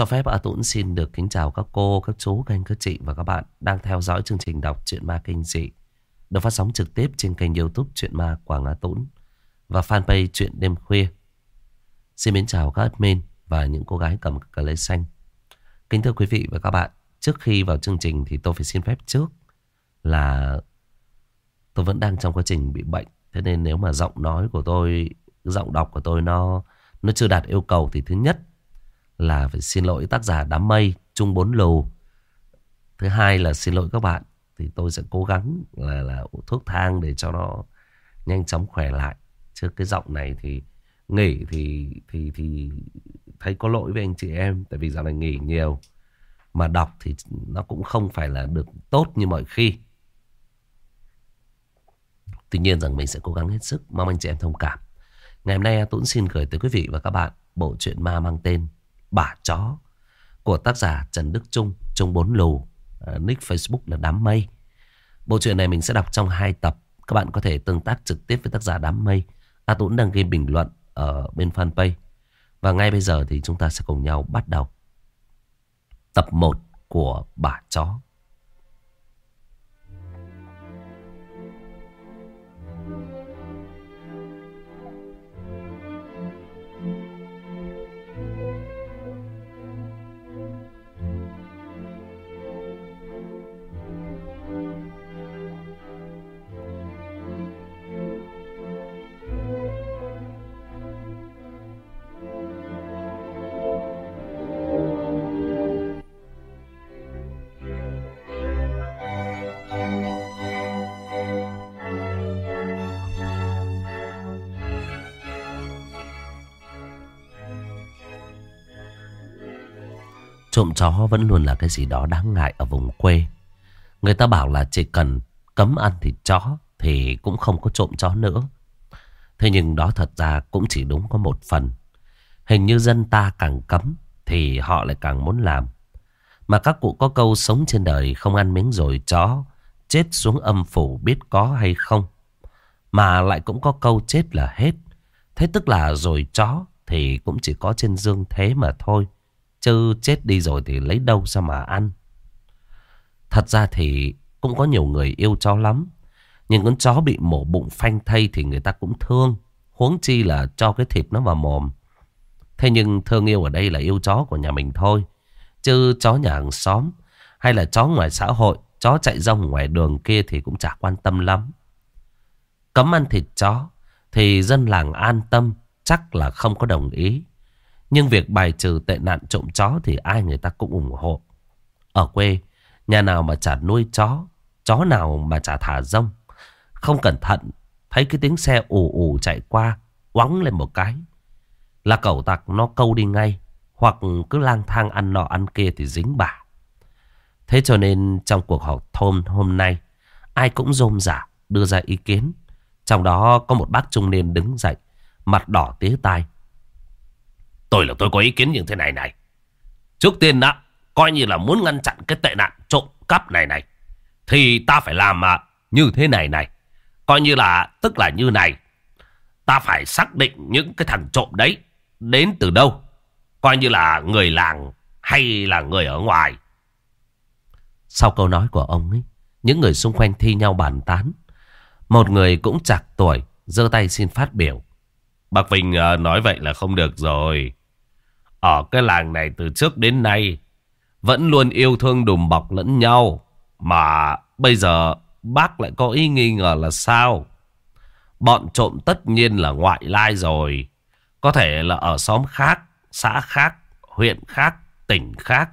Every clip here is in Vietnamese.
Cho phép A Tũng xin được kính chào các cô, các chú, các anh, các chị và các bạn đang theo dõi chương trình đọc truyện ma kinh dị được phát sóng trực tiếp trên kênh youtube truyện Ma Quảng A Tũng và fanpage truyện Đêm Khuya. Xin mến chào các admin và những cô gái cầm cờ lê xanh. Kính thưa quý vị và các bạn, trước khi vào chương trình thì tôi phải xin phép trước là tôi vẫn đang trong quá trình bị bệnh. Thế nên nếu mà giọng nói của tôi, giọng đọc của tôi nó nó chưa đạt yêu cầu thì thứ nhất là phải xin lỗi tác giả đám mây chung bốn lù. Thứ hai là xin lỗi các bạn, thì tôi sẽ cố gắng là là thuốc thang để cho nó nhanh chóng khỏe lại. Chứ cái giọng này thì nghỉ thì thì thì thấy có lỗi với anh chị em, tại vì dạo này nghỉ nhiều mà đọc thì nó cũng không phải là được tốt như mọi khi. Tuy nhiên rằng mình sẽ cố gắng hết sức mong anh chị em thông cảm. Ngày hôm nay Tuấn xin gửi tới quý vị và các bạn bộ truyện ma mang tên Bả Chó của tác giả Trần Đức Trung, Trung Bốn Lù, ờ, nick Facebook là Đám Mây. Bộ truyện này mình sẽ đọc trong hai tập. Các bạn có thể tương tác trực tiếp với tác giả Đám Mây. A Tuấn đang ghi bình luận ở bên fanpage. Và ngay bây giờ thì chúng ta sẽ cùng nhau bắt đầu. Tập 1 của Bả Chó. Chó vẫn luôn là cái gì đó đáng ngại ở vùng quê. Người ta bảo là chỉ cần cấm ăn thịt chó thì cũng không có trộm chó nữa. Thế nhưng đó thật ra cũng chỉ đúng có một phần. Hình như dân ta càng cấm thì họ lại càng muốn làm. Mà các cụ có câu sống trên đời không ăn miếng rồi chó, chết xuống âm phủ biết có hay không. Mà lại cũng có câu chết là hết. Thế tức là rồi chó thì cũng chỉ có trên dương thế mà thôi. Chứ chết đi rồi thì lấy đâu ra mà ăn. Thật ra thì cũng có nhiều người yêu chó lắm. Nhưng con chó bị mổ bụng phanh thây thì người ta cũng thương. Huống chi là cho cái thịt nó vào mồm. Thế nhưng thương yêu ở đây là yêu chó của nhà mình thôi. Chứ chó nhà hàng xóm hay là chó ngoài xã hội, chó chạy rong ngoài đường kia thì cũng chả quan tâm lắm. Cấm ăn thịt chó thì dân làng an tâm chắc là không có đồng ý. Nhưng việc bài trừ tệ nạn trộm chó thì ai người ta cũng ủng hộ. Ở quê, nhà nào mà chả nuôi chó, chó nào mà chả thả rông. Không cẩn thận, thấy cái tiếng xe ù ù chạy qua, quắng lên một cái. Là cẩu tặc nó câu đi ngay, hoặc cứ lang thang ăn nọ ăn kia thì dính bả. Thế cho nên trong cuộc họp thôn hôm nay, ai cũng rôm rả đưa ra ý kiến. Trong đó có một bác trung niên đứng dậy, mặt đỏ tía tai, Tôi là tôi có ý kiến như thế này này. Trước tiên đã, coi như là muốn ngăn chặn cái tệ nạn trộm cắp này này. Thì ta phải làm mà như thế này này. Coi như là, tức là như này. Ta phải xác định những cái thằng trộm đấy đến từ đâu. Coi như là người làng hay là người ở ngoài. Sau câu nói của ông ấy, những người xung quanh thi nhau bàn tán. Một người cũng chặt tuổi, giơ tay xin phát biểu. Bác Vinh à, nói vậy là không được rồi. Ở cái làng này từ trước đến nay Vẫn luôn yêu thương đùm bọc lẫn nhau. Mà bây giờ bác lại có ý nghi ngờ là sao? Bọn trộm tất nhiên là ngoại lai rồi. Có thể là ở xóm khác, xã khác, huyện khác, tỉnh khác.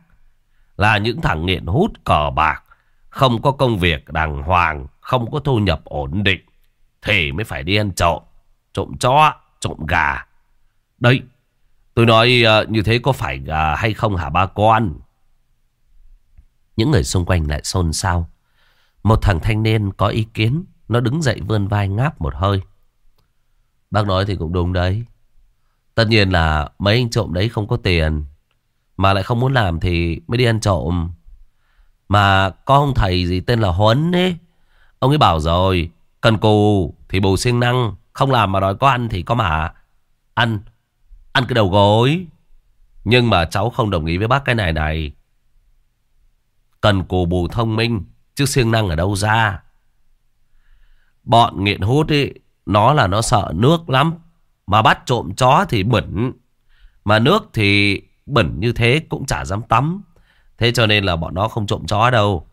Là những thằng nghiện hút cờ bạc Không có công việc đàng hoàng Không có thu nhập ổn định Thì mới phải đi ăn trộm. Trộm chó, trộm gà. Đấy Tôi nói uh, như thế có phải uh, hay không hả ba con? Những người xung quanh lại xôn xao. Một thằng thanh niên có ý kiến. Nó đứng dậy vươn vai ngáp một hơi. Bác nói thì cũng đúng đấy. Tất nhiên là mấy anh trộm đấy không có tiền. Mà lại không muốn làm thì mới đi ăn trộm. Mà có ông thầy gì tên là Huấn ấy. Ông ấy bảo rồi. Cần cù thì bù siêng năng. Không làm mà đòi có ăn thì có mà. Ăn Ăn cái đầu gối. Nhưng mà cháu không đồng ý với bác cái này này. Cần cù bù thông minh, chứ siêng năng ở đâu ra. Bọn nghiện hút ấy, nó là nó sợ nước lắm. Mà bắt trộm chó thì bẩn. Mà nước thì bẩn như thế cũng chả dám tắm. Thế cho nên là bọn nó không trộm chó đâu.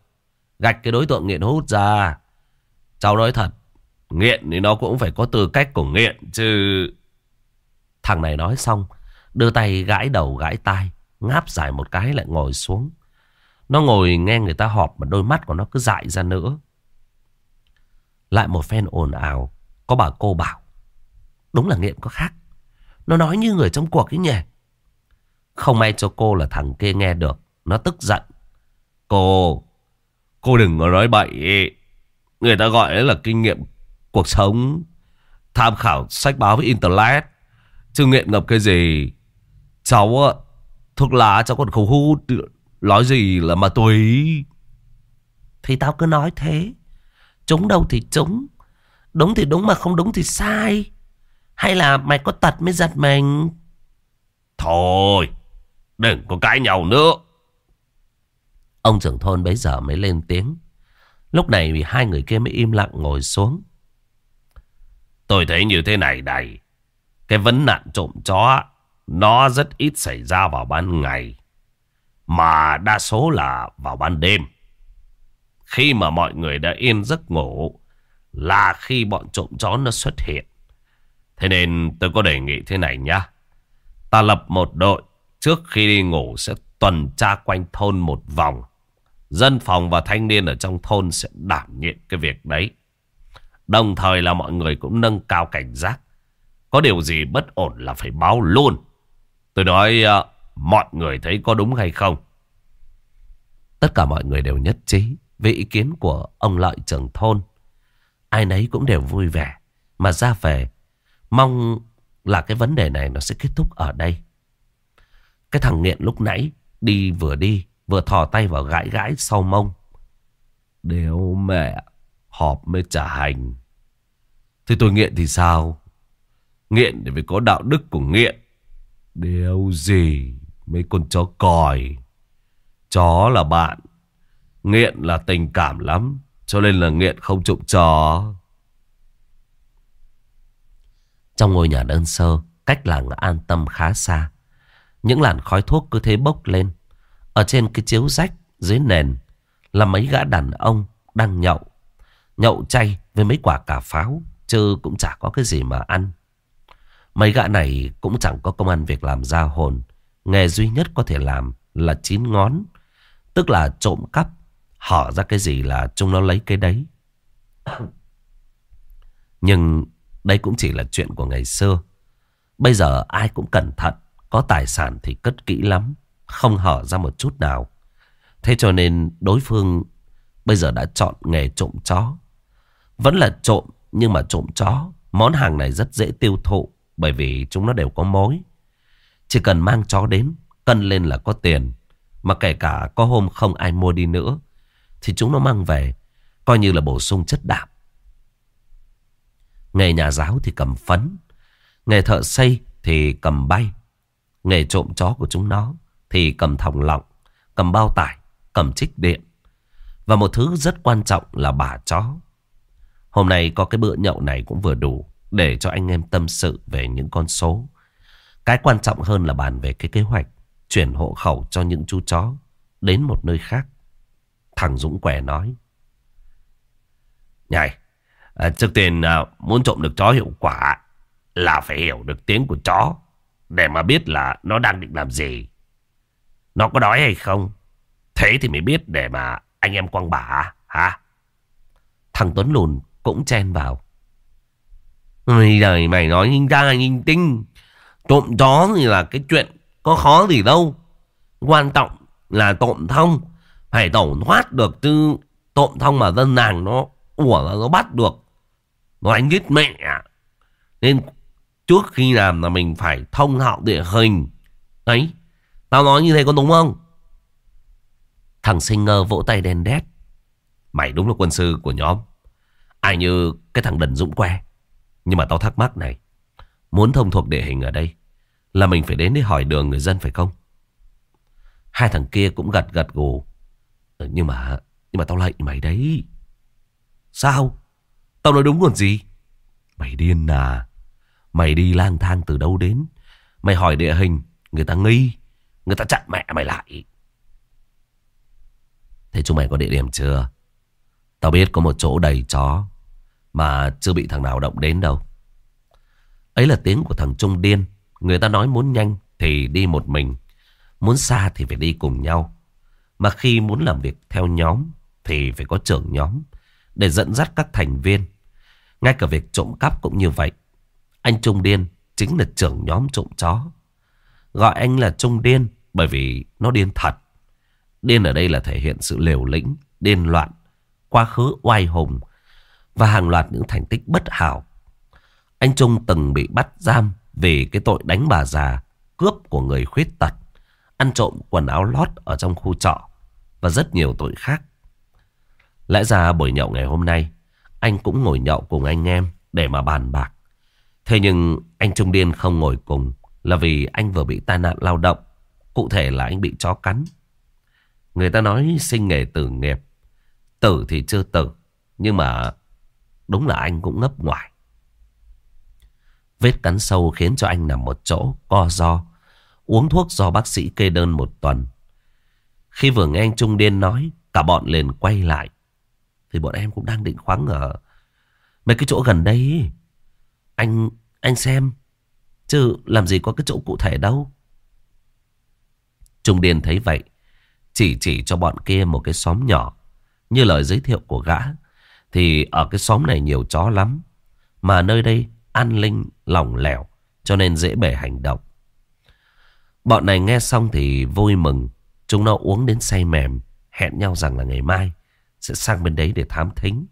Gạch cái đối tượng nghiện hút ra. Cháu nói thật. Nghiện thì nó cũng phải có tư cách của nghiện chứ. Thằng này nói xong. Đưa tay gãi đầu gãi tai. Ngáp dài một cái lại ngồi xuống. Nó ngồi nghe người ta họp mà đôi mắt của nó cứ dại ra nữa. Lại một phen ồn ào. Có bà cô bảo. Đúng là nghiện có khác. Nó nói như người trong cuộc ấy nhỉ. Không may cho cô là thằng kia nghe được. Nó tức giận. Cô, cô đừng có nói bậy. Người ta gọi đấy là kinh nghiệm cuộc sống. Tham khảo sách báo với internet. Chứ nghiện ngập cái gì. Cháu á, thuốc lá cháu còn không hút. Nói gì là ma túy. Thì tao cứ nói thế. Trúng đâu thì trúng. Đúng thì đúng mà không đúng thì sai. Hay là mày có tật mới giật mình. Thôi, đừng có cãi nhau nữa. Ông trưởng thôn bấy giờ mới lên tiếng. Lúc này vì hai người kia mới im lặng ngồi xuống. Tôi thấy như thế này này. Cái vấn nạn trộm chó, nó rất ít xảy ra vào ban ngày. Mà đa số là vào ban đêm. Khi mà mọi người đã yên giấc ngủ là khi bọn trộm chó nó xuất hiện. Thế nên tôi có đề nghị thế này nhá. Ta lập một đội trước khi đi ngủ sẽ tuần tra quanh thôn một vòng. Dân phòng và thanh niên ở trong thôn sẽ đảm nhiệm cái việc đấy. Đồng thời là mọi người cũng nâng cao cảnh giác. Có điều gì bất ổn là phải báo luôn. Tôi nói uh, mọi người thấy có đúng hay không? Tất cả mọi người đều nhất trí với ý kiến của ông lợi trưởng thôn. Ai nấy cũng đều vui vẻ mà ra về. Mong là cái vấn đề này nó sẽ kết thúc ở đây. Cái thằng nghiện lúc nãy đi vừa đi vừa thò tay vào gãi gãi sau mông. Đều mẹ, họp mới trả hành. Thế tôi nghiện thì sao? Nghiện để phải có đạo đức của nghiện. Điều gì mấy con chó còi. Chó là bạn. Nghiện là tình cảm lắm. Cho nên là nghiện không trụng chó. Trong ngôi nhà đơn sơ, cách làng an tâm khá xa. Những làn khói thuốc cứ thế bốc lên. Ở trên cái chiếu rách dưới nền là mấy gã đàn ông đang nhậu. Nhậu chay với mấy quả cà pháo, chứ cũng chả có cái gì mà ăn. Mấy gã này cũng chẳng có công an việc làm ra hồn. Nghề duy nhất có thể làm là chín ngón. Tức là trộm cắp. họ ra cái gì là chúng nó lấy cái đấy. Nhưng đây cũng chỉ là chuyện của ngày xưa. Bây giờ ai cũng cẩn thận. Có tài sản thì cất kỹ lắm. Không hở ra một chút nào. Thế cho nên đối phương bây giờ đã chọn nghề trộm chó. Vẫn là trộm, nhưng mà trộm chó. Món hàng này rất dễ tiêu thụ. Bởi vì chúng nó đều có mối. Chỉ cần mang chó đến, cân lên là có tiền. Mà kể cả có hôm không ai mua đi nữa, thì chúng nó mang về, coi như là bổ sung chất đạm. Nghề nhà giáo thì cầm phấn, nghề thợ xây thì cầm bay. Nghề trộm chó của chúng nó thì cầm thòng lọng, cầm bao tải, cầm trích điện. Và một thứ rất quan trọng là bà chó. Hôm nay có cái bữa nhậu này cũng vừa đủ để cho anh em tâm sự về những con số. Cái quan trọng hơn là bàn về cái kế hoạch chuyển hộ khẩu cho những chú chó đến một nơi khác. Thằng Dũng quẻ nói. Nhảy, à, trước tiên à, muốn trộm được chó hiệu quả là phải hiểu được tiếng của chó để mà biết là nó đang định làm gì. Nó có đói hay không? Thế thì mới biết để mà anh em quăng bả hả? Thằng Tuấn lùn cũng chen vào. Bây đời mày nói nhìn ta nhìn tinh. Trộm chó thì là cái chuyện có khó gì đâu. Quan trọng là trộm thông. Phải tẩu thoát được chứ trộm thông mà dân nàng nó ủa là nó bắt được. Nó đánh giết mẹ. Nên trước khi làm là mình phải thông thạo địa hình. Đấy. Tao nói như thế có đúng không? Thằng sinh ngơ vỗ tay đen đét. Mày đúng là quân sư của nhóm. Ai như cái thằng đần dũng que. Nhưng mà tao thắc mắc này. Muốn thông thuộc địa hình ở đây là mình phải đến để hỏi đường người dân phải không? Hai thằng kia cũng gật gật gù. Ờ, nhưng mà, nhưng mà tao lạy mày đấy. Sao? Tao nói đúng còn gì? Mày điên à? Mày đi lang thang từ đâu đến? Mày hỏi địa hình, người ta nghi. Người ta chặn mẹ mày lại. Thế chúng mày có địa điểm chưa? Tao biết có một chỗ đầy chó. Mà chưa bị thằng nào động đến đâu. Ấy là tiếng của thằng Trung điên. Người ta nói muốn nhanh thì đi một mình. Muốn xa thì phải đi cùng nhau. Mà khi muốn làm việc theo nhóm thì phải có trưởng nhóm để dẫn dắt các thành viên. Ngay cả việc trộm cắp cũng như vậy. Anh Trung Điên chính là trưởng nhóm trộm chó. Gọi anh là Trung Điên bởi vì nó điên thật. Điên ở đây là thể hiện sự liều lĩnh, điên loạn, quá khứ oai hùng và hàng loạt những thành tích bất hảo. Anh Trung từng bị bắt giam vì cái tội đánh bà già, cướp của người khuyết tật, ăn trộm quần áo lót ở trong khu trọ và rất nhiều tội khác. Lẽ ra buổi nhậu ngày hôm nay, anh cũng ngồi nhậu cùng anh em để mà bàn bạc. Thế nhưng anh Trung Điên không ngồi cùng là vì anh vừa bị tai nạn lao động. Cụ thể là anh bị chó cắn. Người ta nói sinh nghề tử nghiệp. Tử thì chưa tử. Nhưng mà đúng là anh cũng ngấp ngoài. Vết cắn sâu khiến cho anh nằm một chỗ, co do. Uống thuốc do bác sĩ kê đơn một tuần. Khi vừa nghe anh Trung Điên nói, cả bọn liền quay lại. Thì bọn em cũng đang định khoáng ở mấy cái chỗ gần đây. Anh, anh xem. Chứ làm gì có cái chỗ cụ thể đâu. Trung Điên thấy vậy. Chỉ chỉ cho bọn kia một cái xóm nhỏ. Như lời giới thiệu của gã. Thì ở cái xóm này nhiều chó lắm. Mà nơi đây an linh, lỏng lẻo. Cho nên dễ bề hành động. Bọn này nghe xong thì vui mừng. Chúng nó uống đến say mềm. Hẹn nhau rằng là ngày mai sẽ sang bên đấy để thám thính.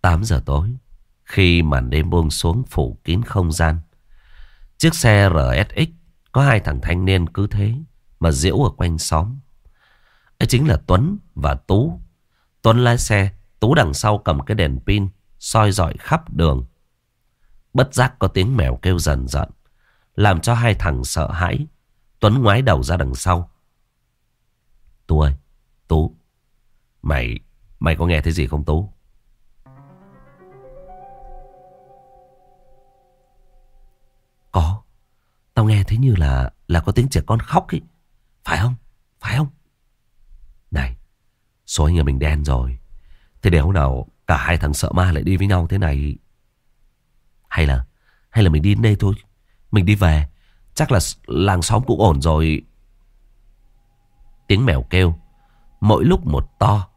8 giờ tối, khi màn đêm buông xuống phủ kín không gian, chiếc xe RSX có hai thằng thanh niên cứ thế mà diễu ở quanh xóm. Ấy chính là Tuấn và Tú. Tuấn lái xe, Tú đằng sau cầm cái đèn pin, soi dọi khắp đường. Bất giác có tiếng mèo kêu dần dần, làm cho hai thằng sợ hãi. Tuấn ngoái đầu ra đằng sau. Tú ơi, Tú, mày, mày có nghe thấy gì không Tú? Có, tao nghe thấy như là là có tiếng trẻ con khóc ấy. Phải không? Phải không? Này, số anh nhà mình đen rồi. Thế để hôm nào cả hai thằng sợ ma lại đi với nhau thế này. Hay là, hay là mình đi đến đây thôi. Mình đi về. Chắc là làng xóm cũng ổn rồi. Tiếng mèo kêu. Mỗi lúc một to.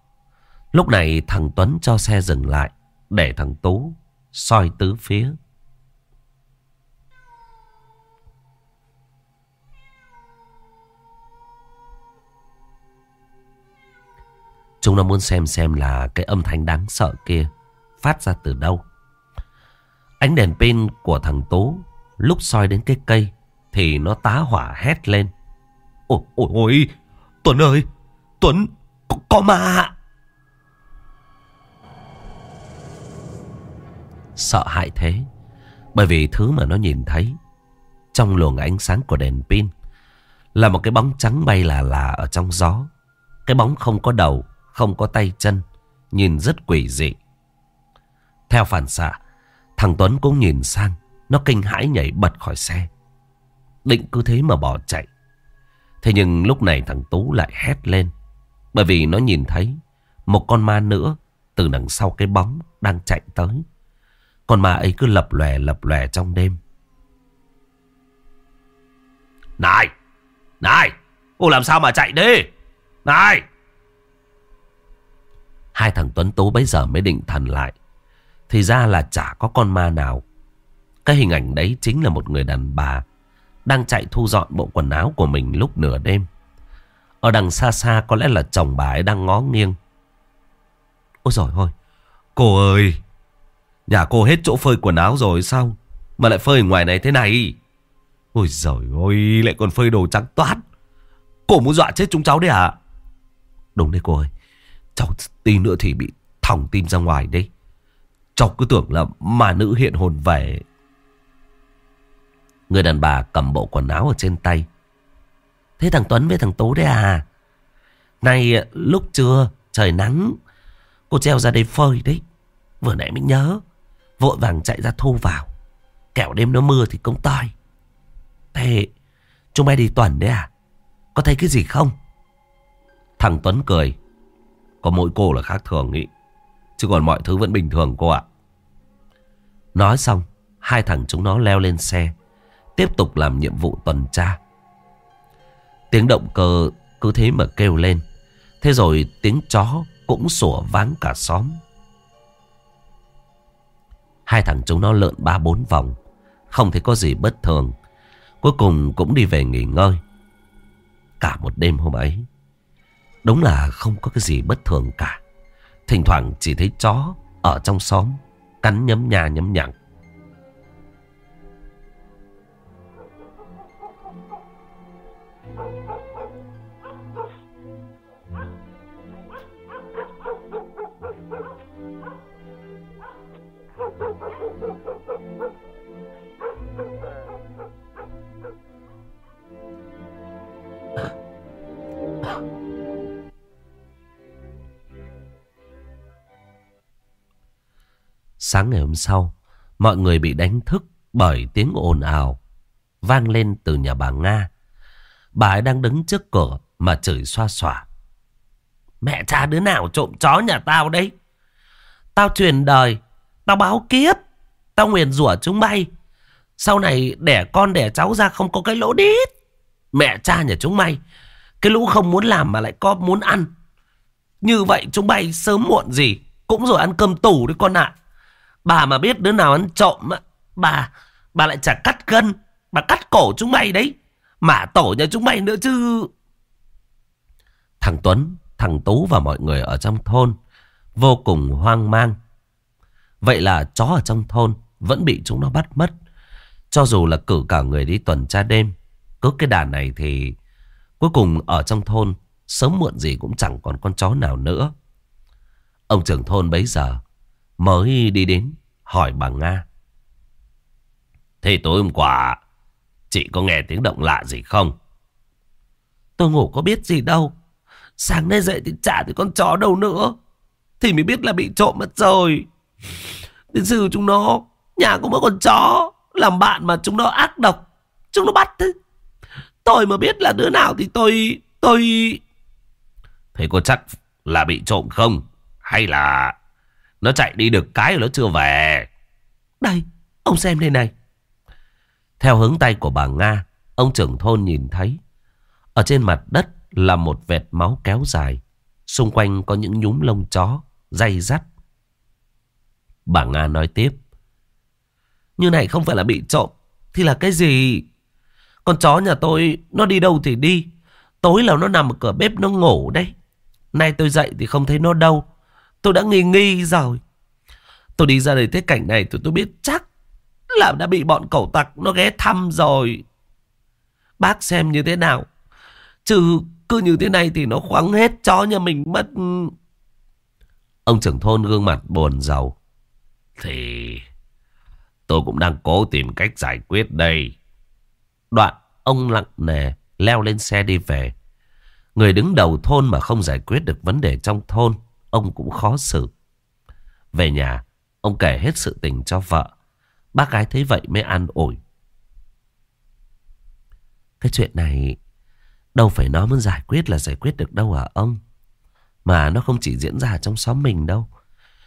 Lúc này thằng Tuấn cho xe dừng lại. Để thằng Tú soi tứ phía. Chúng nó muốn xem xem là cái âm thanh đáng sợ kia phát ra từ đâu. Ánh đèn pin của thằng Tú lúc soi đến cái cây thì nó tá hỏa hét lên. Ôi, ôi, ôi, Tuấn ơi, Tuấn, có, có ma Sợ hãi thế, bởi vì thứ mà nó nhìn thấy trong luồng ánh sáng của đèn pin là một cái bóng trắng bay là là ở trong gió. Cái bóng không có đầu, không có tay chân, nhìn rất quỷ dị. Theo phản xạ, thằng Tuấn cũng nhìn sang, nó kinh hãi nhảy bật khỏi xe. Định cứ thế mà bỏ chạy. Thế nhưng lúc này thằng Tú lại hét lên. Bởi vì nó nhìn thấy một con ma nữa từ đằng sau cái bóng đang chạy tới. Con ma ấy cứ lập lòe lập lòe trong đêm. Này! Này! Cô làm sao mà chạy đi? Này! Hai thằng Tuấn Tú bây giờ mới định thần lại. Thì ra là chả có con ma nào. Cái hình ảnh đấy chính là một người đàn bà đang chạy thu dọn bộ quần áo của mình lúc nửa đêm. Ở đằng xa xa có lẽ là chồng bà ấy đang ngó nghiêng. Ôi giời ơi, cô ơi, nhà cô hết chỗ phơi quần áo rồi sao? Mà lại phơi ngoài này thế này. Ôi giời ơi, lại còn phơi đồ trắng toát. Cô muốn dọa chết chúng cháu đấy à? Đúng đấy cô ơi, cháu tí nữa thì bị thòng tim ra ngoài đấy. Cháu cứ tưởng là mà nữ hiện hồn về. Người đàn bà cầm bộ quần áo ở trên tay, Thế thằng Tuấn với thằng Tú đấy à? Này lúc trưa trời nắng Cô treo ra đây phơi đấy. Vừa nãy mới nhớ Vội vàng chạy ra thu vào. Kẻo đêm nó mưa thì công toi. Thế chúng mày đi tuần đấy à? Có thấy cái gì không? Thằng Tuấn cười. Có mỗi cô là khác thường ý. Chứ còn mọi thứ vẫn bình thường cô ạ. Nói xong, Hai thằng chúng nó leo lên xe, Tiếp tục làm nhiệm vụ tuần tra. Tiếng động cơ cứ thế mà kêu lên. Thế rồi tiếng chó cũng sủa váng cả xóm. Hai thằng chúng nó lượn ba bốn vòng, Không thấy có gì bất thường. Cuối cùng cũng đi về nghỉ ngơi. Cả một đêm hôm ấy Đúng là không có cái gì bất thường cả. Thỉnh thoảng chỉ thấy chó Ở trong xóm, Cắn nhấm nhà nhấm nhặng Sáng ngày hôm sau, mọi người bị đánh thức bởi tiếng ồn ào vang lên từ nhà bà Nga. Bà ấy đang đứng trước cửa mà chửi xoa xòa. Mẹ cha đứa nào trộm chó nhà tao đấy? Tao truyền đời, tao báo kiếp, tao nguyền rủa chúng bay. Sau này đẻ con đẻ cháu ra không có cái lỗ đít. Mẹ cha nhà chúng mày, cái lũ không muốn làm mà lại có muốn ăn. Như vậy chúng bay sớm muộn gì cũng rồi ăn cơm tủ đấy con ạ. Bà mà biết đứa nào ăn trộm Bà Bà lại chả cắt gân Bà cắt cổ chúng mày đấy. Mà tổ nhà chúng mày nữa chứ. Thằng Tuấn, Thằng Tú và mọi người ở trong thôn Vô cùng hoang mang. Vậy là chó ở trong thôn Vẫn bị chúng nó bắt mất. Cho dù là cử cả người đi tuần tra đêm, Cứ cái đàn này thì Cuối cùng ở trong thôn Sớm muộn gì cũng chẳng còn con chó nào nữa. Ông trưởng thôn bấy giờ Mới đi đến hỏi bà Nga. Thế tối hôm qua Chị có nghe tiếng động lạ gì không? Tôi ngủ có biết gì đâu. Sáng nay dậy thì chả thấy con chó đâu nữa. Thì mới biết là bị trộm mất rồi. Đến sư chúng nó Nhà có một con chó. Làm bạn mà chúng nó ác độc. Chúng nó bắt thế. Tôi mà biết là đứa nào thì tôi Tôi Thế có chắc là bị trộm không? Hay là nó chạy đi được cái rồi nó chưa về. Đây, ông xem đây này. Theo hướng tay của bà Nga, ông trưởng thôn nhìn thấy. Ở trên mặt đất là một vệt máu kéo dài. Xung quanh có những nhúm lông chó, dây dắt. Bà Nga nói tiếp. Như này không phải là bị trộm, thì là cái gì? Con chó nhà tôi, nó đi đâu thì đi. Tối là nó nằm ở cửa bếp nó ngủ đấy. Nay tôi dậy thì không thấy nó đâu. Tôi đã nghi nghi rồi. Tôi đi ra đây thế cảnh này tôi tôi biết chắc là đã bị bọn cẩu tặc nó ghé thăm rồi. Bác xem như thế nào. Chứ cứ như thế này thì nó khoáng hết chó nhà mình mất. Ông trưởng thôn gương mặt buồn giàu. Thì tôi cũng đang cố tìm cách giải quyết đây. Đoạn ông lặng nề leo lên xe đi về. Người đứng đầu thôn mà không giải quyết được vấn đề trong thôn ông cũng khó xử. Về nhà, ông kể hết sự tình cho vợ. Bác gái thấy vậy mới an ủi. Cái chuyện này đâu phải nó muốn giải quyết là giải quyết được đâu hả ông. Mà nó không chỉ diễn ra trong xóm mình đâu.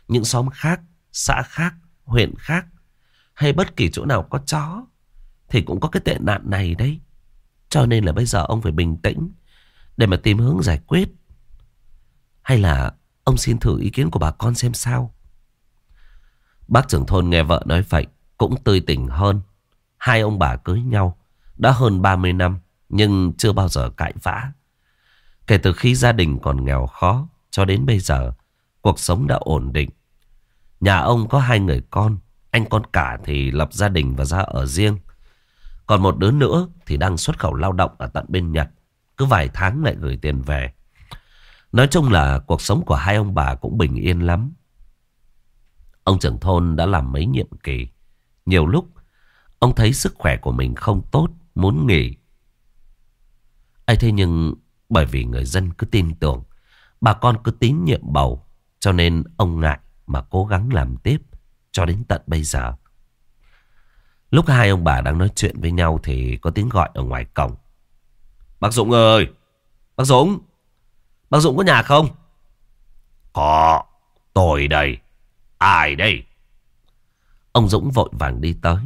Những xóm khác, xã khác, huyện khác hay bất kỳ chỗ nào có chó thì cũng có cái tệ nạn này đấy. Cho nên là bây giờ ông phải bình tĩnh để mà tìm hướng giải quyết. Hay là Ông xin thử ý kiến của bà con xem sao. Bác trưởng thôn nghe vợ nói vậy cũng tươi tỉnh hơn. Hai ông bà cưới nhau đã hơn 30 năm nhưng chưa bao giờ cãi vã. Kể từ khi gia đình còn nghèo khó cho đến bây giờ cuộc sống đã ổn định. Nhà ông có hai người con, anh con cả thì lập gia đình và ra ở riêng. Còn một đứa nữa thì đang xuất khẩu lao động ở tận bên Nhật. Cứ vài tháng lại gửi tiền về. Nói chung là cuộc sống của hai ông bà cũng bình yên lắm. Ông trưởng thôn đã làm mấy nhiệm kỳ. Nhiều lúc, ông thấy sức khỏe của mình không tốt, muốn nghỉ. ấy thế nhưng bởi vì người dân cứ tin tưởng, bà con cứ tín nhiệm bầu, cho nên ông ngại mà cố gắng làm tiếp cho đến tận bây giờ. Lúc hai ông bà đang nói chuyện với nhau thì có tiếng gọi ở ngoài cổng. Bác Dũng ơi! Bác Dũng! Bác Dũng có nhà không? Có, tôi đây. Ai đây? Ông Dũng vội vàng đi tới.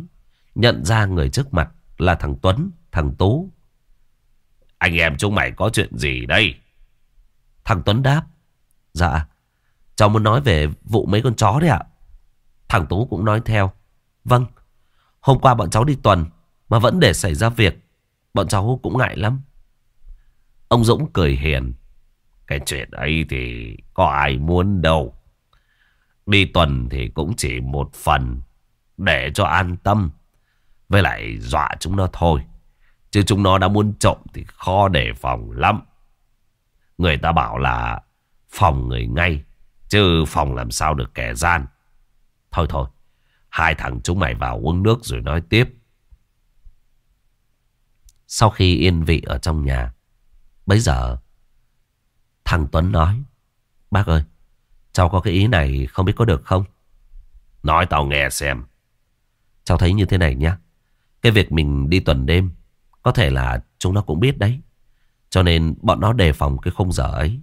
Nhận ra người trước mặt là thằng Tuấn, thằng Tú. Anh em chúng mày có chuyện gì đây? Thằng Tuấn đáp. Dạ, cháu muốn nói về vụ mấy con chó đấy ạ. Thằng Tú cũng nói theo. Vâng, hôm qua bọn cháu đi tuần mà vẫn để xảy ra việc. Bọn cháu cũng ngại lắm. Ông Dũng cười hiền. Cái chuyện ấy thì có ai muốn đâu. Đi tuần thì cũng chỉ một phần để cho an tâm. Với lại dọa chúng nó thôi. Chứ chúng nó đã muốn trộm thì khó đề phòng lắm. Người ta bảo là phòng người ngay. Chứ phòng làm sao được kẻ gian. Thôi thôi. Hai thằng chúng mày vào uống nước rồi nói tiếp. Sau khi yên vị ở trong nhà. Bây giờ Thằng Tuấn nói, Bác ơi, Cháu có cái ý này không biết có được không? Nói tao nghe xem. Cháu thấy như thế này nhá, Cái việc mình đi tuần đêm, Có thể là chúng nó cũng biết đấy. Cho nên bọn nó đề phòng cái khung giờ ấy.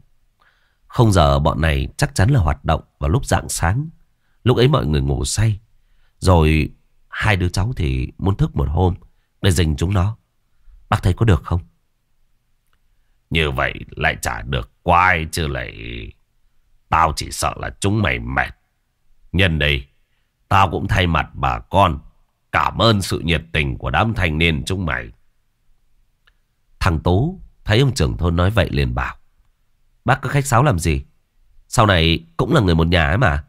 Không giờ bọn này chắc chắn là hoạt động vào lúc rạng sáng, Lúc ấy mọi người ngủ say. Rồi hai đứa cháu thì muốn thức một hôm Để dành chúng nó. Bác thấy có được không? Như vậy lại chả được quay chứ lại... Tao chỉ sợ là chúng mày mệt. Nhân đây, tao cũng thay mặt bà con. Cảm ơn sự nhiệt tình của đám thanh niên chúng mày. Thằng Tú thấy ông trưởng thôn nói vậy liền bảo. Bác cứ khách sáo làm gì? Sau này cũng là người một nhà ấy mà.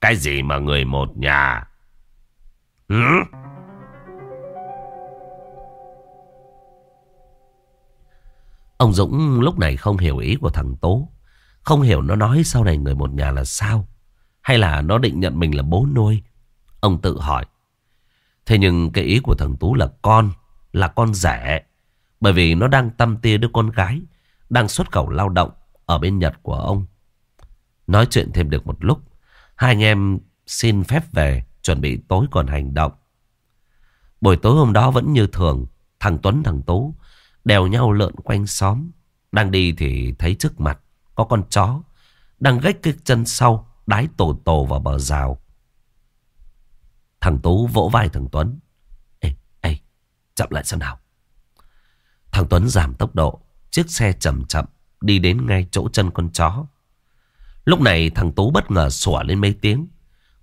Cái gì mà người một nhà? Hứ? Ông Dũng lúc này không hiểu ý của thằng Tố. Không hiểu nó nói sau này người một nhà là sao. Hay là nó định nhận mình là bố nuôi. Ông tự hỏi. Thế nhưng cái ý của thằng Tú là con. Là con rẻ. Bởi vì nó đang tâm tia đứa con gái. Đang xuất khẩu lao động ở bên Nhật của ông. Nói chuyện thêm được một lúc. Hai anh em xin phép về. Chuẩn bị tối còn hành động. Buổi tối hôm đó vẫn như thường. Thằng Tuấn, thằng Tú Đèo nhau lượn quanh xóm. Đang đi thì thấy trước mặt có con chó. Đang gách cái chân sau. Đái tổ tổ vào bờ rào. Thằng Tú vỗ vai thằng Tuấn. Ê, ê, chậm lại xem nào. Thằng Tuấn giảm tốc độ. Chiếc xe chậm chậm đi đến ngay chỗ chân con chó. Lúc này thằng Tú bất ngờ sủa lên mấy tiếng.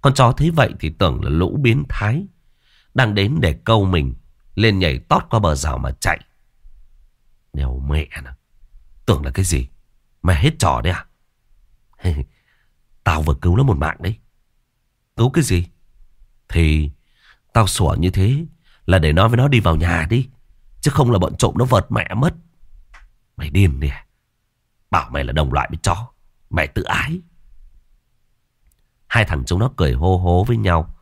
Con chó thấy vậy thì tưởng là lũ biến thái. Đang đến để câu mình. Lên nhảy tót qua bờ rào mà chạy. Đều mẹ nè. Tưởng là cái gì? Mày hết trò đấy à? tao vừa cứu nó một mạng đấy. Cứu cái gì? Thì tao sủa như thế là để nói với nó đi vào nhà đi. Chứ không là bọn trộm nó vợt mẹ mất. Mày điên đi à? Bảo mày là đồng loại với chó. Mày tự ái. Hai thằng chúng nó cười hô hố với nhau.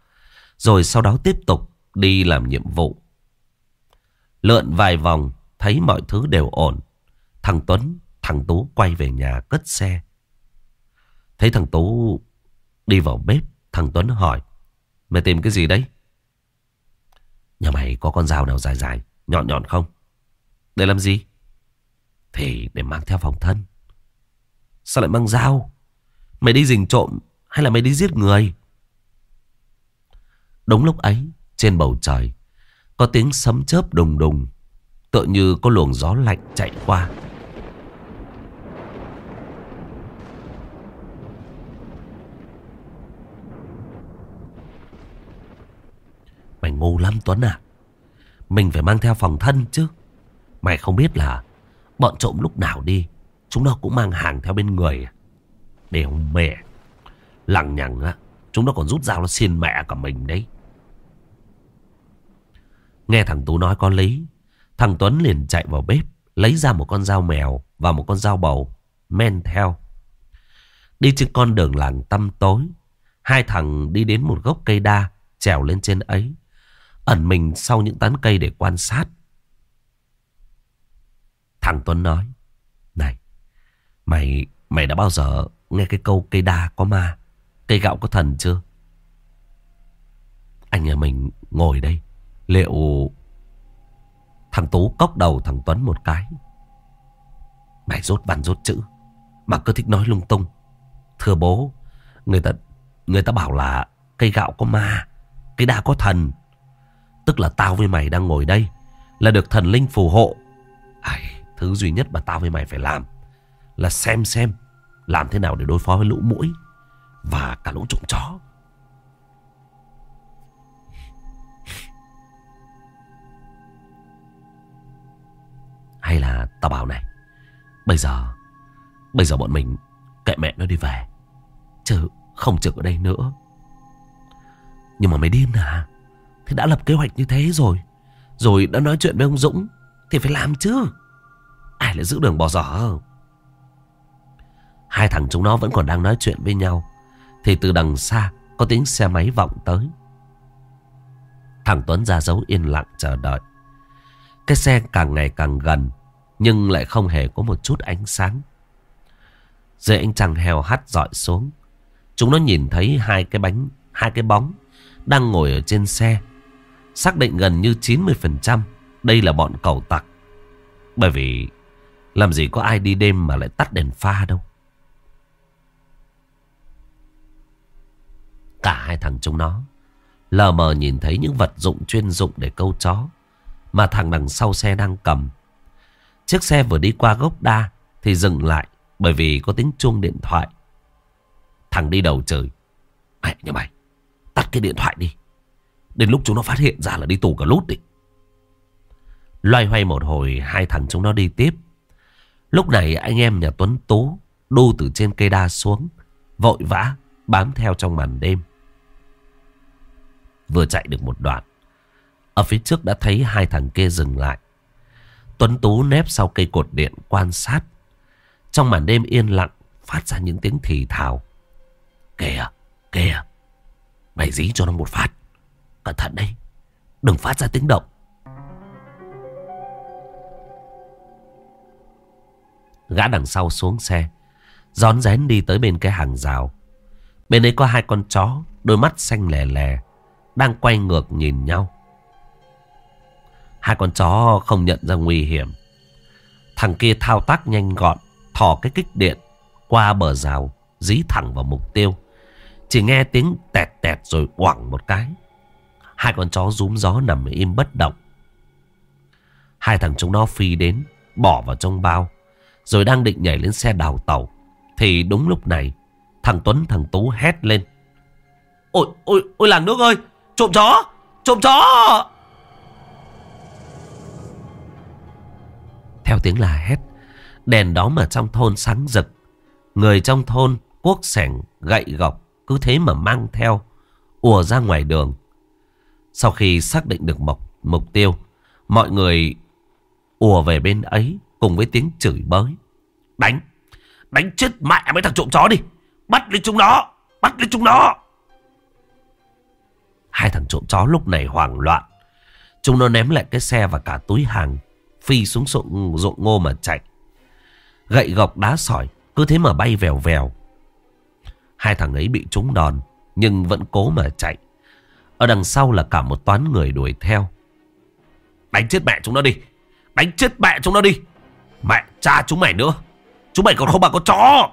Rồi sau đó tiếp tục đi làm nhiệm vụ. Lượn vài vòng Thấy mọi thứ đều ổn. Thằng Tuấn, thằng Tú quay về nhà cất xe. Thấy thằng Tú đi vào bếp, thằng Tuấn hỏi. Mày tìm cái gì đấy? Nhà mày có con dao nào dài dài, nhọn nhọn không? Để làm gì? Thì để mang theo phòng thân. Sao lại mang dao? Mày đi rình trộm hay là mày đi giết người? Đúng lúc ấy, trên bầu trời, có tiếng sấm chớp đùng đùng. Tựa như có luồng gió lạnh chạy qua. Mày ngu lắm Tuấn à. Mình phải mang theo phòng thân chứ. Mày không biết là Bọn trộm lúc nào đi, Chúng nó cũng mang hàng theo bên người. Đều mẹ. Lằng nhằng á, Chúng nó còn rút dao nó xiên mẹ cả mình đấy. Nghe thằng Tú nói có lý. Thằng Tuấn liền chạy vào bếp, lấy ra một con dao mèo và một con dao bầu, men theo. Đi trên con đường làng tăm tối, hai thằng đi đến một gốc cây đa, trèo lên trên ấy, ẩn mình sau những tán cây để quan sát. Thằng Tuấn nói. Này, mày mày đã bao giờ nghe cái câu cây đa có ma, cây gạo có thần chưa? Anh nhà mình ngồi đây, liệu... Thằng Tú cốc đầu thằng Tuấn một cái. Mày rốt văn rốt chữ, mà cứ thích nói lung tung. Thưa bố, người ta người ta bảo là cây gạo có ma, cây đa có thần. Tức là tao với mày đang ngồi đây là được thần linh phù hộ. Ai, thứ duy nhất mà tao với mày phải làm là xem xem làm thế nào để đối phó với lũ mũi và cả lũ trộm chó. Hay là tao bảo này, bây giờ, bây giờ bọn mình kệ mẹ nó đi về, chứ không trực ở đây nữa. Nhưng mà mày điên à? Thì đã lập kế hoạch như thế rồi, rồi đã nói chuyện với ông Dũng, thì phải làm chứ. Ai lại giữ đường bỏ giỏ Hai thằng chúng nó vẫn còn đang nói chuyện với nhau Thì từ đằng xa Có tiếng xe máy vọng tới Thằng Tuấn ra dấu yên lặng chờ đợi cái xe càng ngày càng gần, Nhưng lại không hề có một chút ánh sáng. Dưới ánh trăng heo hắt dọi xuống, Chúng nó nhìn thấy hai cái bánh, Hai cái bóng Đang ngồi ở trên xe, Xác định gần như 90% Đây là bọn cầu tặc. Bởi vì làm gì có ai đi đêm mà lại tắt đèn pha đâu. Cả hai thằng chúng nó lờ mờ nhìn thấy những vật dụng chuyên dụng để câu chó mà thằng đằng sau xe đang cầm. Chiếc xe vừa đi qua gốc đa thì dừng lại bởi vì có tiếng chuông điện thoại. Thằng đi đầu trời. Mẹ nhà mày, tắt cái điện thoại đi. Đến lúc chúng nó phát hiện ra là đi tù cả lút đi. Loay hoay một hồi hai thằng chúng nó đi tiếp. Lúc này anh em nhà Tuấn Tú đu từ trên cây đa xuống, vội vã bám theo trong màn đêm. Vừa chạy được một đoạn, ở phía trước đã thấy hai thằng kia dừng lại. Tuấn Tú nép sau cây cột điện quan sát. Trong màn đêm yên lặng phát ra những tiếng thì thào. Kìa, kìa, mày dí cho nó một phát. Cẩn thận đây, đừng phát ra tiếng động. Gã đằng sau xuống xe Gión rén đi tới bên cái hàng rào Bên ấy có hai con chó Đôi mắt xanh lè lè Đang quay ngược nhìn nhau Hai con chó không nhận ra nguy hiểm. Thằng kia thao tác nhanh gọn, Thò cái kích điện Qua bờ rào, Dí thẳng vào mục tiêu. Chỉ nghe tiếng tẹt tẹt rồi quẳng một cái. Hai con chó rúm gió nằm im bất động. Hai thằng chúng nó phi đến, Bỏ vào trong bao, rồi đang định nhảy lên xe đào tàu. Thì đúng lúc này, Thằng Tuấn, thằng Tú hét lên. Ôi ôi ôi, làng nước ơi! Trộm chó! Trộm chó! Theo tiếng là hét Đèn đóm ở trong thôn sáng rực Người trong thôn Cuốc sẻng gậy gọc Cứ thế mà mang theo ùa ra ngoài đường Sau khi xác định được mục, mục tiêu Mọi người ùa về bên ấy cùng với tiếng chửi bới. Đánh, đánh chết mẹ mấy thằng trộm chó đi. Bắt lấy chúng nó, bắt lấy chúng nó. Hai thằng trộm chó lúc này hoảng loạn. Chúng nó ném lại cái xe và cả túi hàng. Phi xuống ruộng, ruộng ngô mà chạy. Gậy gọc đá sỏi, cứ thế mà bay vèo vèo. Hai thằng ấy bị trúng đòn, nhưng vẫn cố mà chạy. Ở đằng sau là cả một toán người đuổi theo. Đánh chết mẹ chúng nó đi. Đánh chết mẹ chúng nó đi. Mẹ cha chúng mày nữa Chúng mày còn không bằng con chó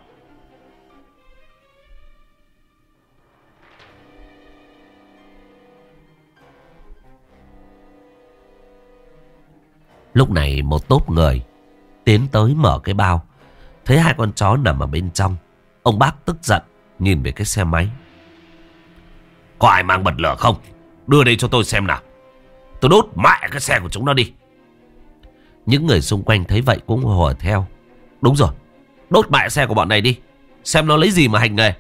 Lúc này một tốp người Tiến tới mở cái bao Thấy hai con chó nằm ở bên trong, Ông bác tức giận, Nhìn về cái xe máy Có ai mang bật lửa không Đưa đây cho tôi xem nào Tôi đốt mẹ cái xe của chúng nó đi những người xung quanh thấy vậy cũng hùa theo. Đúng rồi. Đốt mẹ xe của bọn này đi. Xem nó lấy gì mà hành nghề.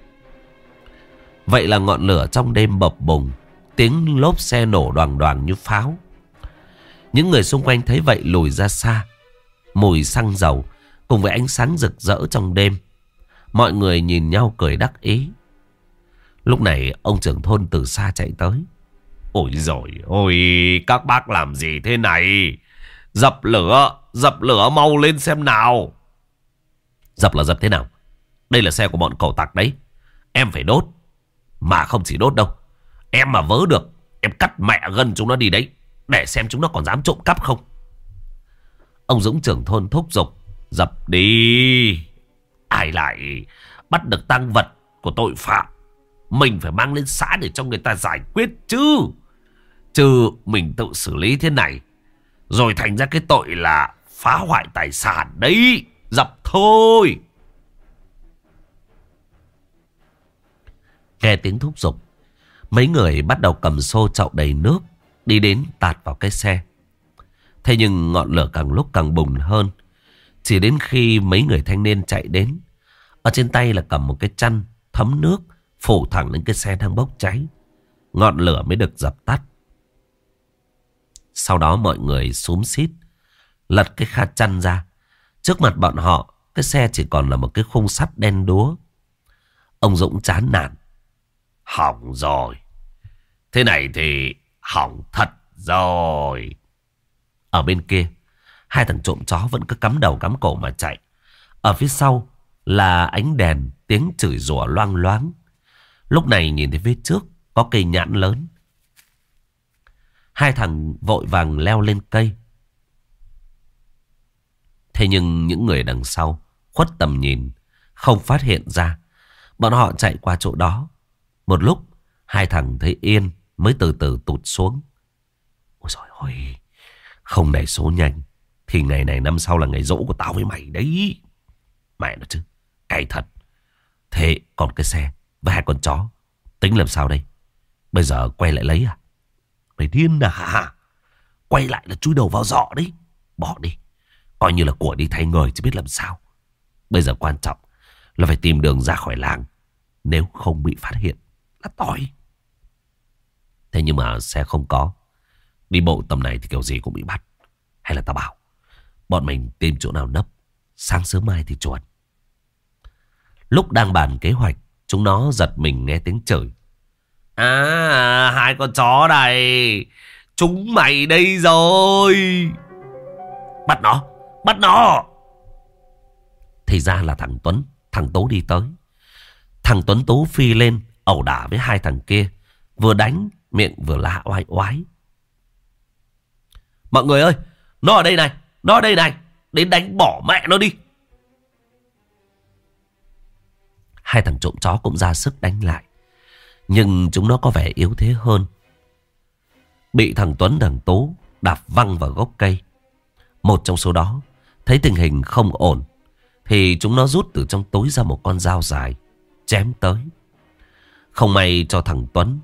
Vậy là ngọn lửa trong đêm bập bùng. Tiếng lốp xe nổ đoàn đoàn như pháo. Những người xung quanh thấy vậy lùi ra xa. Mùi xăng dầu cùng với ánh sáng rực rỡ trong đêm. Mọi người nhìn nhau cười đắc ý. Lúc này ông trưởng thôn từ xa chạy tới. Ôi rồi ôi các bác làm gì thế này? Dập lửa, dập lửa mau lên xem nào. Dập là dập thế nào? Đây là xe của bọn cậu tặc đấy. Em phải đốt. Mà không chỉ đốt đâu. Em mà vớ được, em cắt mẹ gân chúng nó đi đấy. Để xem chúng nó còn dám trộm cắp không. Ông Dũng trưởng thôn thúc giục. Dập đi. Ai lại bắt được tăng vật của tội phạm. Mình phải mang lên xã để cho người ta giải quyết chứ. Chứ mình tự xử lý thế này. Rồi thành ra cái tội là phá hoại tài sản đấy. Dập thôi. Nghe tiếng thúc giục. Mấy người bắt đầu cầm xô chậu đầy nước. Đi đến tạt vào cái xe. Thế nhưng ngọn lửa càng lúc càng bùng hơn. Chỉ đến khi mấy người thanh niên chạy đến. Ở trên tay là cầm một cái chăn thấm nước. Phủ thẳng lên cái xe đang bốc cháy. Ngọn lửa mới được dập tắt. Sau đó mọi người xúm xít. Lật cái kha chăn ra. Trước mặt bọn họ. Cái xe chỉ còn là một cái khung sắt đen đúa. Ông Dũng chán nản. Hỏng rồi. Thế này thì hỏng thật rồi. Ở bên kia, hai thằng trộm chó vẫn cứ cắm đầu cắm cổ mà chạy. Ở phía sau là ánh đèn, tiếng chửi rủa loang loáng. Lúc này nhìn thấy phía trước có cây nhãn lớn. Hai thằng vội vàng leo lên cây. Thế nhưng những người đằng sau khuất tầm nhìn, không phát hiện ra. Bọn họ chạy qua chỗ đó. Một lúc, hai thằng thấy yên mới từ từ tụt xuống. Ôi trời ơi, không đẩy số nhanh thì ngày này năm sau là ngày rỗ của tao với mày đấy. Mẹ nó chứ, cay thật. Thế còn cái xe và hai con chó, tính làm sao đây? Bây giờ quay lại lấy à? Mày điên à? Quay lại là chui đầu vào giọ đấy. Bỏ đi. Coi như là của đi thay người chứ biết làm sao. Bây giờ quan trọng là phải tìm đường ra khỏi làng. Nếu không bị phát hiện là tỏi. Thế nhưng mà xe không có. Đi bộ tầm này thì kiểu gì cũng bị bắt. Hay là tao bảo. Bọn mình tìm chỗ nào nấp. Sáng sớm mai thì chuột. Lúc đang bàn kế hoạch. Chúng nó giật mình nghe tiếng chửi. À hai con chó này. Chúng mày đây rồi. Bắt nó. Bắt nó. Thì ra là thằng Tuấn. Thằng Tố đi tới. Thằng Tuấn Tố phi lên. ẩu đả với hai thằng kia. Vừa đánh miệng vừa la oai oái. Mọi người ơi, nó ở đây này, nó ở đây này, đến đánh bỏ mẹ nó đi. Hai thằng trộm chó cũng ra sức đánh lại. Nhưng chúng nó có vẻ yếu thế hơn. Bị thằng Tuấn thằng Tố đạp văng vào gốc cây. Một trong số đó thấy tình hình không ổn. Thì chúng nó rút từ trong tối ra một con dao dài. Chém tới. Không may cho thằng Tuấn.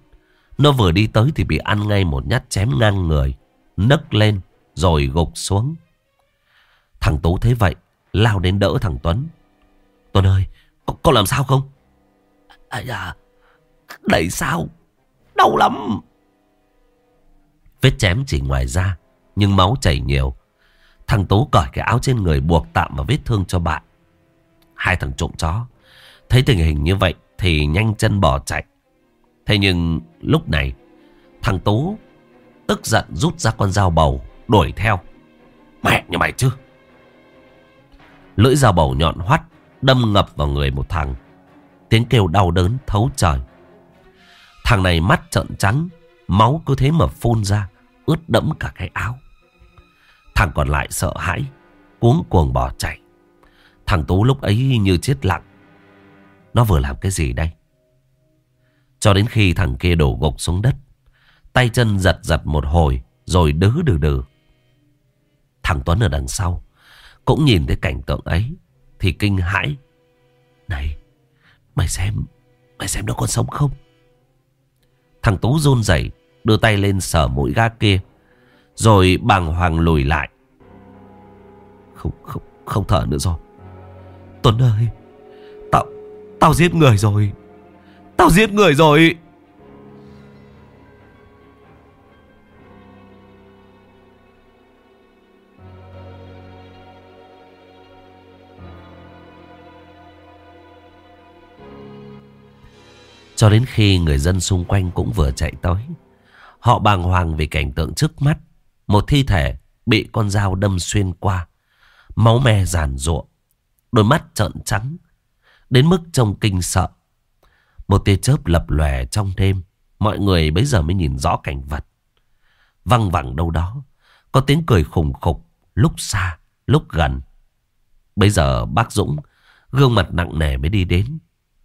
Nó vừa đi tới thì bị ăn ngay một nhát chém ngang người. Nấc lên rồi gục xuống. Thằng Tú thấy vậy, lao đến đỡ thằng Tuấn. Tuấn ơi, có, có làm sao không? À dạ, đẩy sao? Đau lắm. Vết chém chỉ ngoài da, nhưng máu chảy nhiều. Thằng Tú cởi cái áo trên người buộc tạm vào vết thương cho bạn. Hai thằng trộm chó, thấy tình hình như vậy thì nhanh chân bỏ chạy. Thế nhưng lúc này, thằng Tú tức giận rút ra con dao bầu, đuổi theo. Mẹ như mày chứ. Lưỡi dao bầu nhọn hoắt, đâm ngập vào người một thằng. Tiếng kêu đau đớn thấu trời. Thằng này mắt trợn trắng, máu cứ thế mà phun ra, ướt đẫm cả cái áo. Thằng còn lại sợ hãi, cuống cuồng bỏ chạy. Thằng Tú lúc ấy như chết lặng. Nó vừa làm cái gì đây? Cho đến khi thằng kia đổ gục xuống đất. Tay chân giật giật một hồi rồi đứ đừ đừ. Thằng Tuấn ở đằng sau cũng nhìn thấy cảnh tượng ấy thì kinh hãi. Này, mày xem, mày xem nó còn sống không? Thằng Tú run rẩy đưa tay lên sờ mũi gã kia rồi bàng hoàng lùi lại. Không, không, không thở nữa rồi. Tuấn ơi, tao, tao giết người rồi. Tao giết người rồi. Cho đến khi người dân xung quanh cũng vừa chạy tới. Họ bàng hoàng vì cảnh tượng trước mắt. Một thi thể bị con dao đâm xuyên qua. Máu me giàn ruộng. Đôi mắt trợn trắng. Đến mức trông kinh sợ. Một tia chớp lập lòe trong đêm. Mọi người bấy giờ mới nhìn rõ cảnh vật. Văng vẳng đâu đó. Có tiếng cười khủng khục. Lúc xa, lúc gần. Bây giờ bác Dũng gương mặt nặng nề mới đi đến.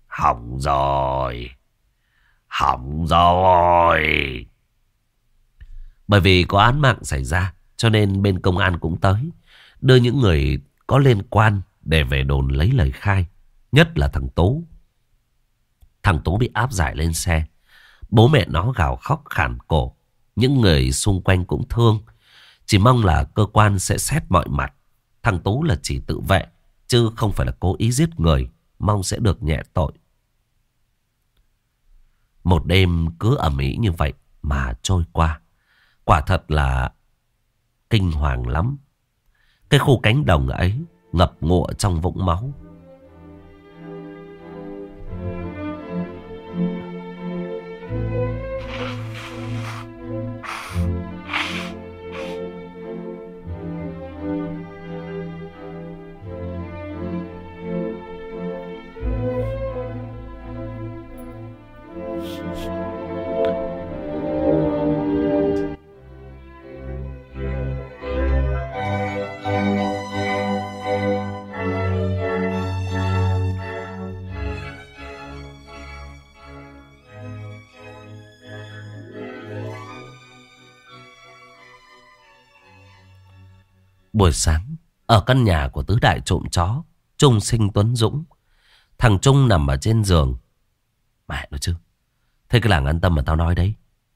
Hỏng rồi. Hỏng rồi. Bởi vì có án mạng xảy ra cho nên bên công an cũng tới. Đưa những người có liên quan để về đồn lấy lời khai. Nhất là thằng Tú. Thằng Tú bị áp giải lên xe. Bố mẹ nó gào khóc khản cổ. Những người xung quanh cũng thương. Chỉ mong là cơ quan sẽ xét mọi mặt. Thằng Tú là chỉ tự vệ. Chứ không phải là cố ý giết người. Mong sẽ được nhẹ tội. Một đêm cứ ẩm ý như vậy mà trôi qua. Quả thật là kinh hoàng lắm. Cái khu cánh đồng ấy ngập ngụa trong vũng máu. Buổi sáng, ở căn nhà của tứ đại trộm chó, Trung sinh Tuấn Dũng. Thằng Trung nằm ở trên giường. Mẹ nó chứ. Thế cái làng an tâm mà tao nói đấy.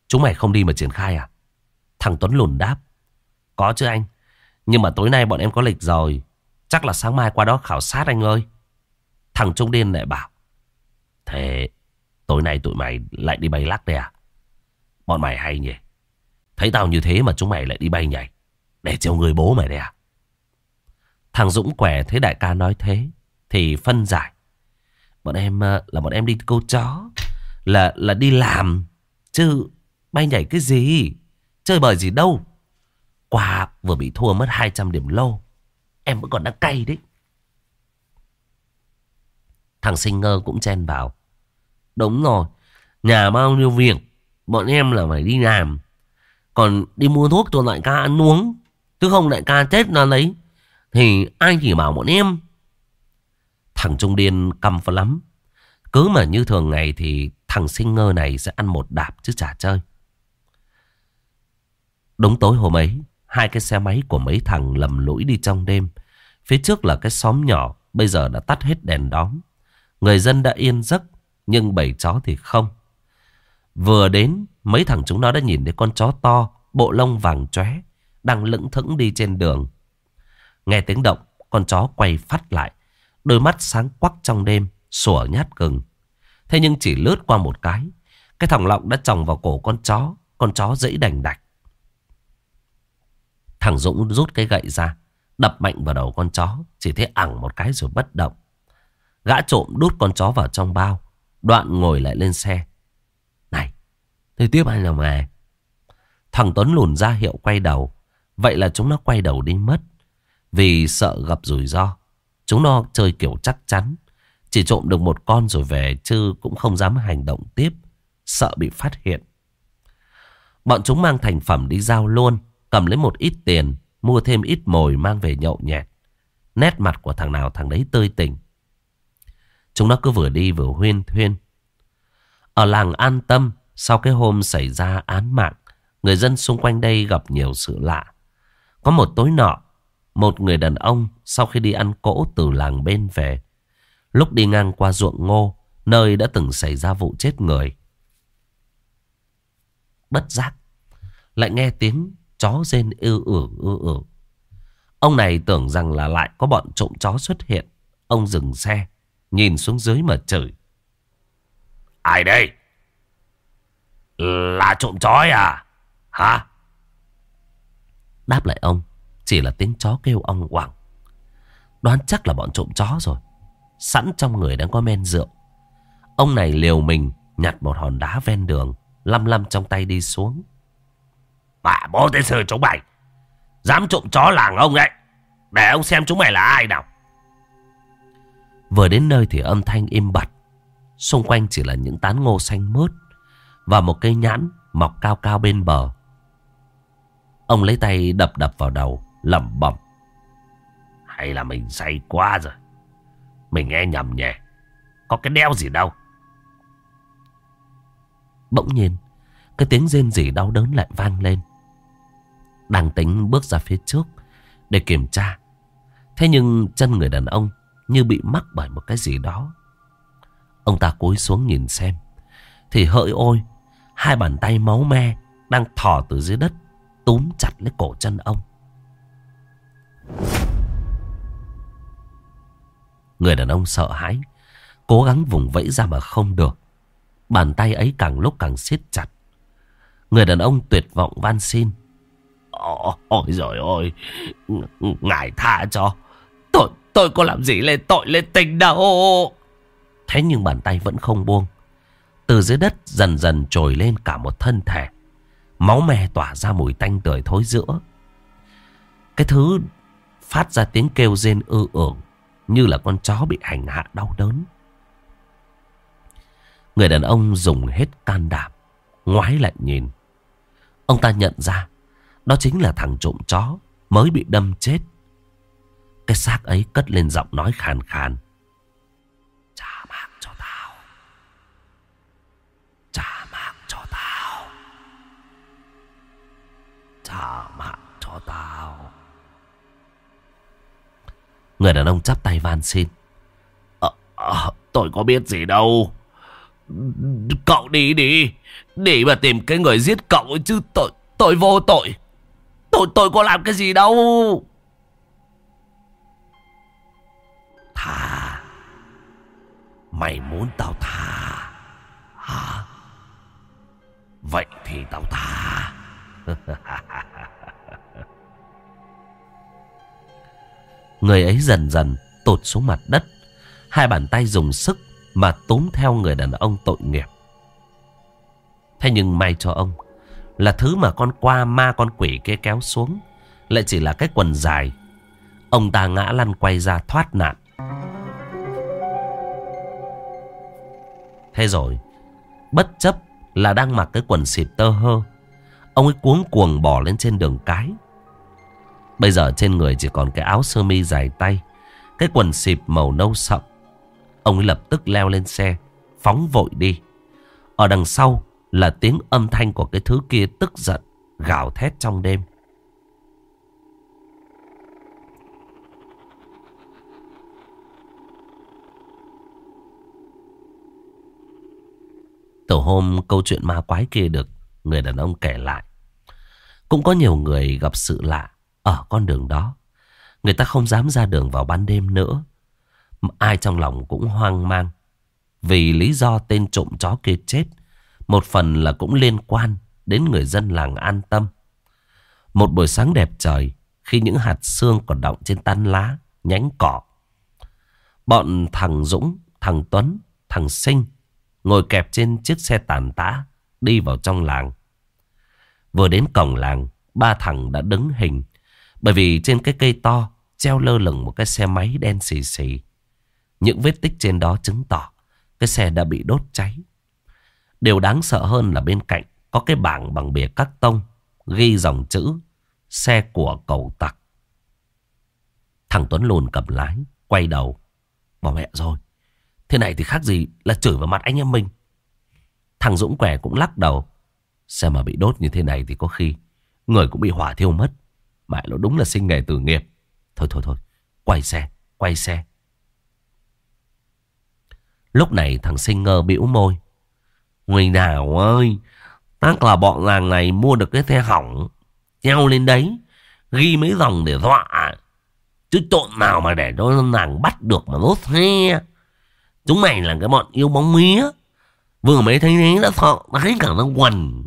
Chúng mày không đi mà triển khai à? Thằng Tuấn lùn đáp. Có chứ anh. Nhưng mà tối nay bọn em có lịch rồi. Chắc là sáng mai qua đó khảo sát anh ơi. Thằng Trung điên lại bảo. Thế tối nay tụi mày lại đi bay lắc đây à? Bọn mày hay nhỉ? Thấy tao như thế mà chúng mày lại đi bay nhảy. Để chiều người bố mày đây à? Thằng Dũng quẻ thấy đại ca nói thế. Thì phân giải. Bọn em ờ, là bọn em đi câu chó. Là là đi làm. Chứ bay nhảy cái gì? Chơi bời gì đâu. Quà vừa bị thua mất 200 điểm lô. Em vẫn còn đang cay đấy. Thằng sinh ngơ cũng chen vào. Đúng rồi. Nhà bao nhiêu việc. Bọn em là phải đi làm. Còn đi mua thuốc cho đại ca ăn uống. Chứ không đại ca chết nó lấy. Thì ai chỉ bảo bọn em. Thằng Trung Điên căm phá lắm. Cứ mà như thường ngày thì thằng sinh ngơ này sẽ ăn một đạp chứ chả chơi. Đúng tối hôm ấy, hai cái xe máy của mấy thằng lầm lũi đi trong đêm. Phía trước là cái xóm nhỏ, bây giờ đã tắt hết đèn đóm. Người dân đã yên giấc, nhưng bầy chó thì không. Vừa đến, mấy thằng chúng nó đã nhìn thấy con chó to, bộ lông vàng chóe đang lững thững đi trên đường. Nghe tiếng động, con chó quay phát lại, đôi mắt sáng quắc trong đêm, sủa nhát gừng. Thế nhưng chỉ lướt qua một cái, cái thòng lọng đã tròng vào cổ con chó, con chó dẫy đành đạch. Thằng Dũng rút cái gậy ra, đập mạnh vào đầu con chó, chỉ thấy ẳng một cái rồi bất động. Gã trộm đút con chó vào trong bao, đoạn ngồi lại lên xe. Này, thế tiếp anh làm nghề. Thằng Tuấn lùn ra hiệu quay đầu, vậy là chúng nó quay đầu đi mất. Vì sợ gặp rủi ro, chúng nó chơi kiểu chắc chắn. Chỉ trộm được một con rồi về chứ cũng không dám hành động tiếp, sợ bị phát hiện. Bọn chúng mang thành phẩm đi giao luôn, cầm lấy một ít tiền, mua thêm ít mồi mang về nhậu nhẹt. Nét mặt của thằng nào thằng đấy tươi tỉnh. Chúng nó cứ vừa đi vừa huyên thuyên. Ở làng an tâm, sau cái hôm xảy ra án mạng, người dân xung quanh đây gặp nhiều sự lạ. Có một tối nọ, một người đàn ông sau khi đi ăn cỗ từ làng bên về, lúc đi ngang qua ruộng ngô, nơi đã từng xảy ra vụ chết người. Bất giác, lại nghe tiếng chó rên ư ử ư ử. Ông này tưởng rằng là lại có bọn trộm chó xuất hiện. Ông dừng xe, nhìn xuống dưới mà chửi. Ai đây? Là trộm chó à? Hả? Đáp lại ông, chỉ là tiếng chó kêu ong quảng. Đoán chắc là bọn trộm chó rồi. Sẵn trong người đang có men rượu. Ông này liều mình nhặt một hòn đá ven đường, lăm lăm trong tay đi xuống. bà bố tên sư chúng mày Dám trộm chó làng ông đấy. Để ông xem chúng mày là ai nào. Vừa đến nơi thì âm thanh im bặt. Xung quanh chỉ là những tán ngô xanh mướt. Và một cây nhãn mọc cao cao bên bờ. Ông lấy tay đập đập vào đầu, lẩm bẩm. Hay là mình say quá rồi. Mình nghe nhầm nhỉ. Có cái đeo gì đâu. Bỗng nhiên, cái tiếng rên rỉ đau đớn lại vang lên. Đang tính bước ra phía trước để kiểm tra. Thế nhưng chân người đàn ông như bị mắc bởi một cái gì đó. Ông ta cúi xuống nhìn xem. Thì hỡi ôi, hai bàn tay máu me đang thò từ dưới đất túm chặt lấy cổ chân ông. Người đàn ông sợ hãi, cố gắng vùng vẫy ra mà không được. Bàn tay ấy càng lúc càng siết chặt. Người đàn ông tuyệt vọng van xin. Ôi rồi ôi, ngài tha cho. Tôi, tôi có làm gì lên tội lên tình đâu. Thế nhưng bàn tay vẫn không buông. Từ dưới đất dần dần trồi lên cả một thân thể. Máu me tỏa ra mùi tanh tưởi thối giữa. Cái thứ phát ra tiếng kêu rên ư ưởng như là con chó bị hành hạ đau đớn. Người đàn ông dùng hết can đảm, ngoái lại nhìn. Ông ta nhận ra, đó chính là thằng trộm chó mới bị đâm chết. Cái xác ấy cất lên giọng nói khàn khàn. Thả mạng cho tao. Người đàn ông chắp tay van xin. À, à, tôi có biết gì đâu. Cậu đi đi. Để mà tìm cái người giết cậu chứ tôi, tôi vô tội. Tôi, tôi có làm cái gì đâu. Thà. Mày muốn tao thà. Hả? Vậy thì tao thà. Người ấy dần dần tụt xuống mặt đất. Hai bàn tay dùng sức mà túm theo người đàn ông tội nghiệp. Thế nhưng may cho ông là thứ mà con qua ma con quỷ kia kéo xuống lại chỉ là cái quần dài. Ông ta ngã lăn quay ra thoát nạn. Thế rồi, bất chấp là đang mặc cái quần xịt tơ hơ, ông ấy cuống cuồng bỏ lên trên đường cái. Bây giờ trên người chỉ còn cái áo sơ mi dài tay, cái quần xịp màu nâu sậm. Ông ấy lập tức leo lên xe, phóng vội đi. Ở đằng sau là tiếng âm thanh của cái thứ kia tức giận, gào thét trong đêm. Từ hôm câu chuyện ma quái kia được người đàn ông kể lại. Cũng có nhiều người gặp sự lạ ở con đường đó. Người ta không dám ra đường vào ban đêm nữa. Ai trong lòng cũng hoang mang. Vì lý do tên trộm chó kia chết. Một phần là cũng liên quan đến người dân làng an tâm. Một buổi sáng đẹp trời. Khi những hạt sương còn đọng trên tan lá, nhánh cỏ. Bọn thằng Dũng, thằng Tuấn, thằng Sinh ngồi kẹp trên chiếc xe tàn tã đi vào trong làng. Vừa đến cổng làng, ba thằng đã đứng hình bởi vì trên cái cây to treo lơ lửng một cái xe máy đen xì xì. Những vết tích trên đó chứng tỏ cái xe đã bị đốt cháy. Điều đáng sợ hơn là bên cạnh có cái bảng bằng bìa cắt tông ghi dòng chữ xe của cầu tặc. Thằng Tuấn lùn cầm lái, quay đầu. Bỏ mẹ rồi. Thế này thì khác gì là chửi vào mặt anh em mình. Thằng Dũng quẻ cũng lắc đầu. Xe mà bị đốt như thế này thì có khi người cũng bị hỏa thiêu mất. Mẹ nó đúng là sinh nghề tử nghiệp. Thôi thôi thôi, quay xe, quay xe. Lúc này thằng sinh ngơ bĩu môi. Người nào ơi, chắc là bọn làng này mua được cái xe hỏng. Treo lên đấy, ghi mấy dòng để dọa. Chứ trộn nào mà để cho nàng bắt được mà đốt xe. Chúng mày là cái bọn yêu bóng mía. Vừa mới thấy thế đã sợ, thấy cả nó quần.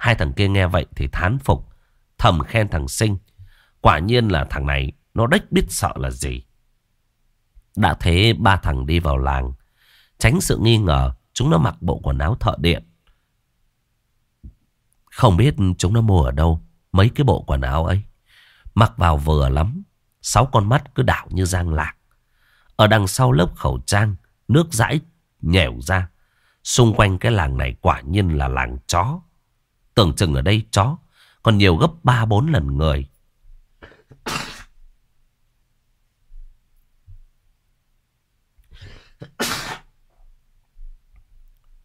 Hai thằng kia nghe vậy thì thán phục. Thầm khen thằng Sinh. Quả nhiên là thằng này nó đếch biết sợ là gì. Đã thế ba thằng đi vào làng. Tránh sự nghi ngờ chúng nó mặc bộ quần áo thợ điện. Không biết chúng nó mua ở đâu mấy cái bộ quần áo ấy. Mặc vào vừa lắm. Sáu con mắt cứ đảo như giang lạc. Ở đằng sau lớp khẩu trang, nước dãi nhèo ra. Xung quanh cái làng này quả nhiên là làng chó. Tưởng chừng ở đây chó còn nhiều gấp 3-4 lần người.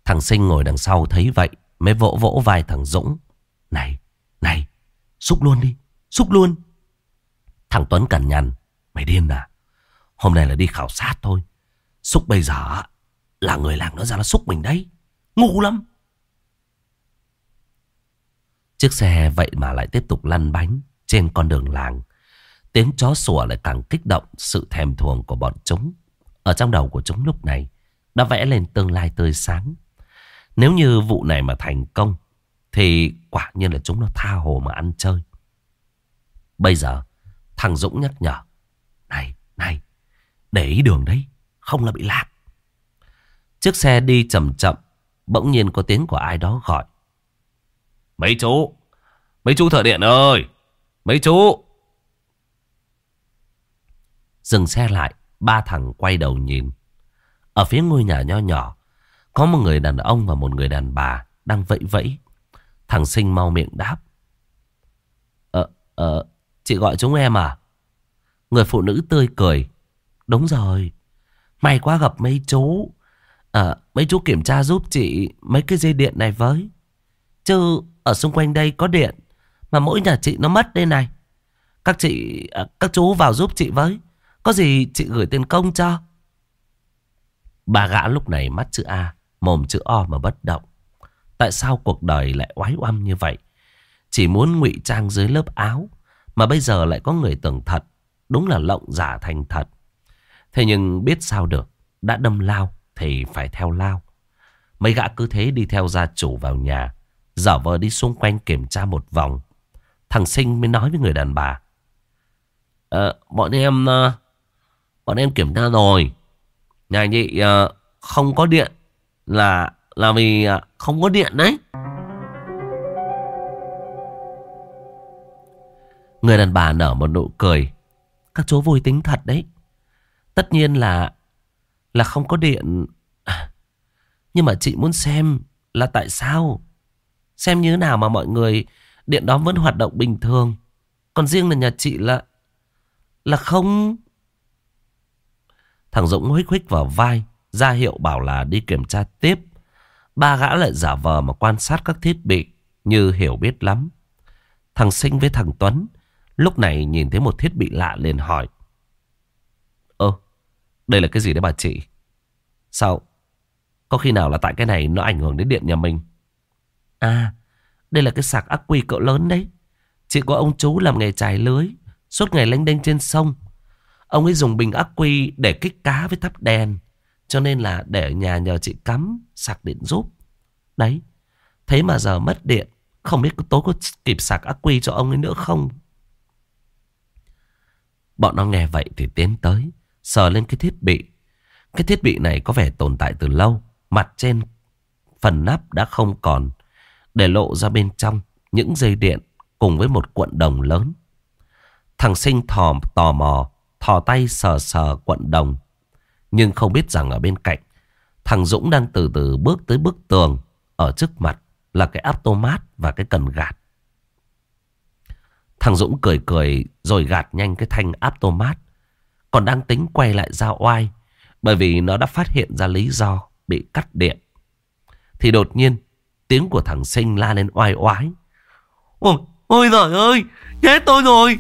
Thằng Sinh ngồi đằng sau thấy vậy mới vỗ vỗ vai thằng Dũng. Này, này, xúc luôn đi, xúc luôn. Thằng Tuấn cằn nhằn. Mày điên à? Hôm nay là đi khảo sát thôi. Xúc bây giờ là người làng nó ra nó xúc mình đấy. Ngu lắm. Chiếc xe vậy mà lại tiếp tục lăn bánh trên con đường làng. Tiếng chó sủa lại càng kích động sự thèm thuồng của bọn chúng. Ở trong đầu của chúng lúc này đã vẽ lên tương lai tươi sáng. Nếu như vụ này mà thành công thì quả nhiên là chúng nó tha hồ mà ăn chơi. Bây giờ thằng Dũng nhắc nhở. Này, này, để ý đường đấy, không là bị lạc. Chiếc xe đi chậm chậm, bỗng nhiên có tiếng của ai đó gọi. Mấy chú, mấy chú thợ điện ơi, mấy chú. Dừng xe lại, ba thằng quay đầu nhìn. Ở phía ngôi nhà nho nhỏ, có một người đàn ông và một người đàn bà đang vẫy vẫy. Thằng sinh mau miệng đáp. Ờ, ờ, chị gọi chúng em à? Người phụ nữ tươi cười. Đúng rồi, may quá gặp mấy chú. À, mấy chú kiểm tra giúp chị mấy cái dây điện này với. Chứ ở xung quanh đây có điện Mà mỗi nhà chị nó mất đây này. Các chị à, Các chú vào giúp chị với. Có gì chị gửi tiền công cho? Bà gã lúc này mắt chữ A Mồm chữ O mà bất động. Tại sao cuộc đời lại oái oăm như vậy? Chỉ muốn ngụy trang dưới lớp áo Mà bây giờ lại có người tưởng thật Đúng là lộng giả thành thật. Thế nhưng biết sao được Đã đâm lao thì phải theo lao. Mấy gã cứ thế đi theo gia chủ vào nhà giả vờ đi xung quanh kiểm tra một vòng. Thằng Sinh mới nói với người đàn bà. à, bọn em... Ờ, bọn em kiểm tra rồi. Nhà chị ờ, không có điện. Là là vì không có điện đấy. Người đàn bà nở một nụ cười. Các chú vui tính thật đấy. Tất nhiên là là không có điện. Nhưng mà chị muốn xem là tại sao Xem như thế nào mà mọi người điện đóm vẫn hoạt động bình thường. Còn riêng là nhà chị là... Là không... Thằng Dũng huých huých vào vai, ra hiệu bảo là đi kiểm tra tiếp. Ba gã lại giả vờ mà quan sát các thiết bị, như hiểu biết lắm. Thằng Sinh với thằng Tuấn, lúc này nhìn thấy một thiết bị lạ liền hỏi. Ơ, đây là cái gì đấy bà chị? Sao? Có khi nào là tại cái này nó ảnh hưởng đến điện nhà mình? À, đây là cái sạc ác quy cỡ lớn đấy. Chỉ có ông chú làm nghề trải lưới, suốt ngày lênh đênh trên sông. Ông ấy dùng bình ác quy để kích cá với thắp đèn. Cho nên là để ở nhà nhờ chị cắm sạc điện giúp. Đấy, thế mà giờ mất điện. Không biết tối có kịp sạc ác quy cho ông ấy nữa không? Bọn nó nghe vậy thì tiến tới, sờ lên cái thiết bị. Cái thiết bị này có vẻ tồn tại từ lâu. Mặt trên phần nắp đã không còn để lộ ra bên trong những dây điện cùng với một cuộn đồng lớn. Thằng sinh thò tò mò, thò tay sờ sờ cuộn đồng. Nhưng không biết rằng ở bên cạnh, thằng Dũng đang từ từ bước tới bức tường. Ở trước mặt là cái automat và cái cần gạt. Thằng Dũng cười cười rồi gạt nhanh cái thanh automat. Còn đang tính quay lại ra oai bởi vì nó đã phát hiện ra lý do bị cắt điện. Thì đột nhiên Tiếng của thằng sinh la lên oai oái. Ôi, ôi giời ơi, chết tôi rồi,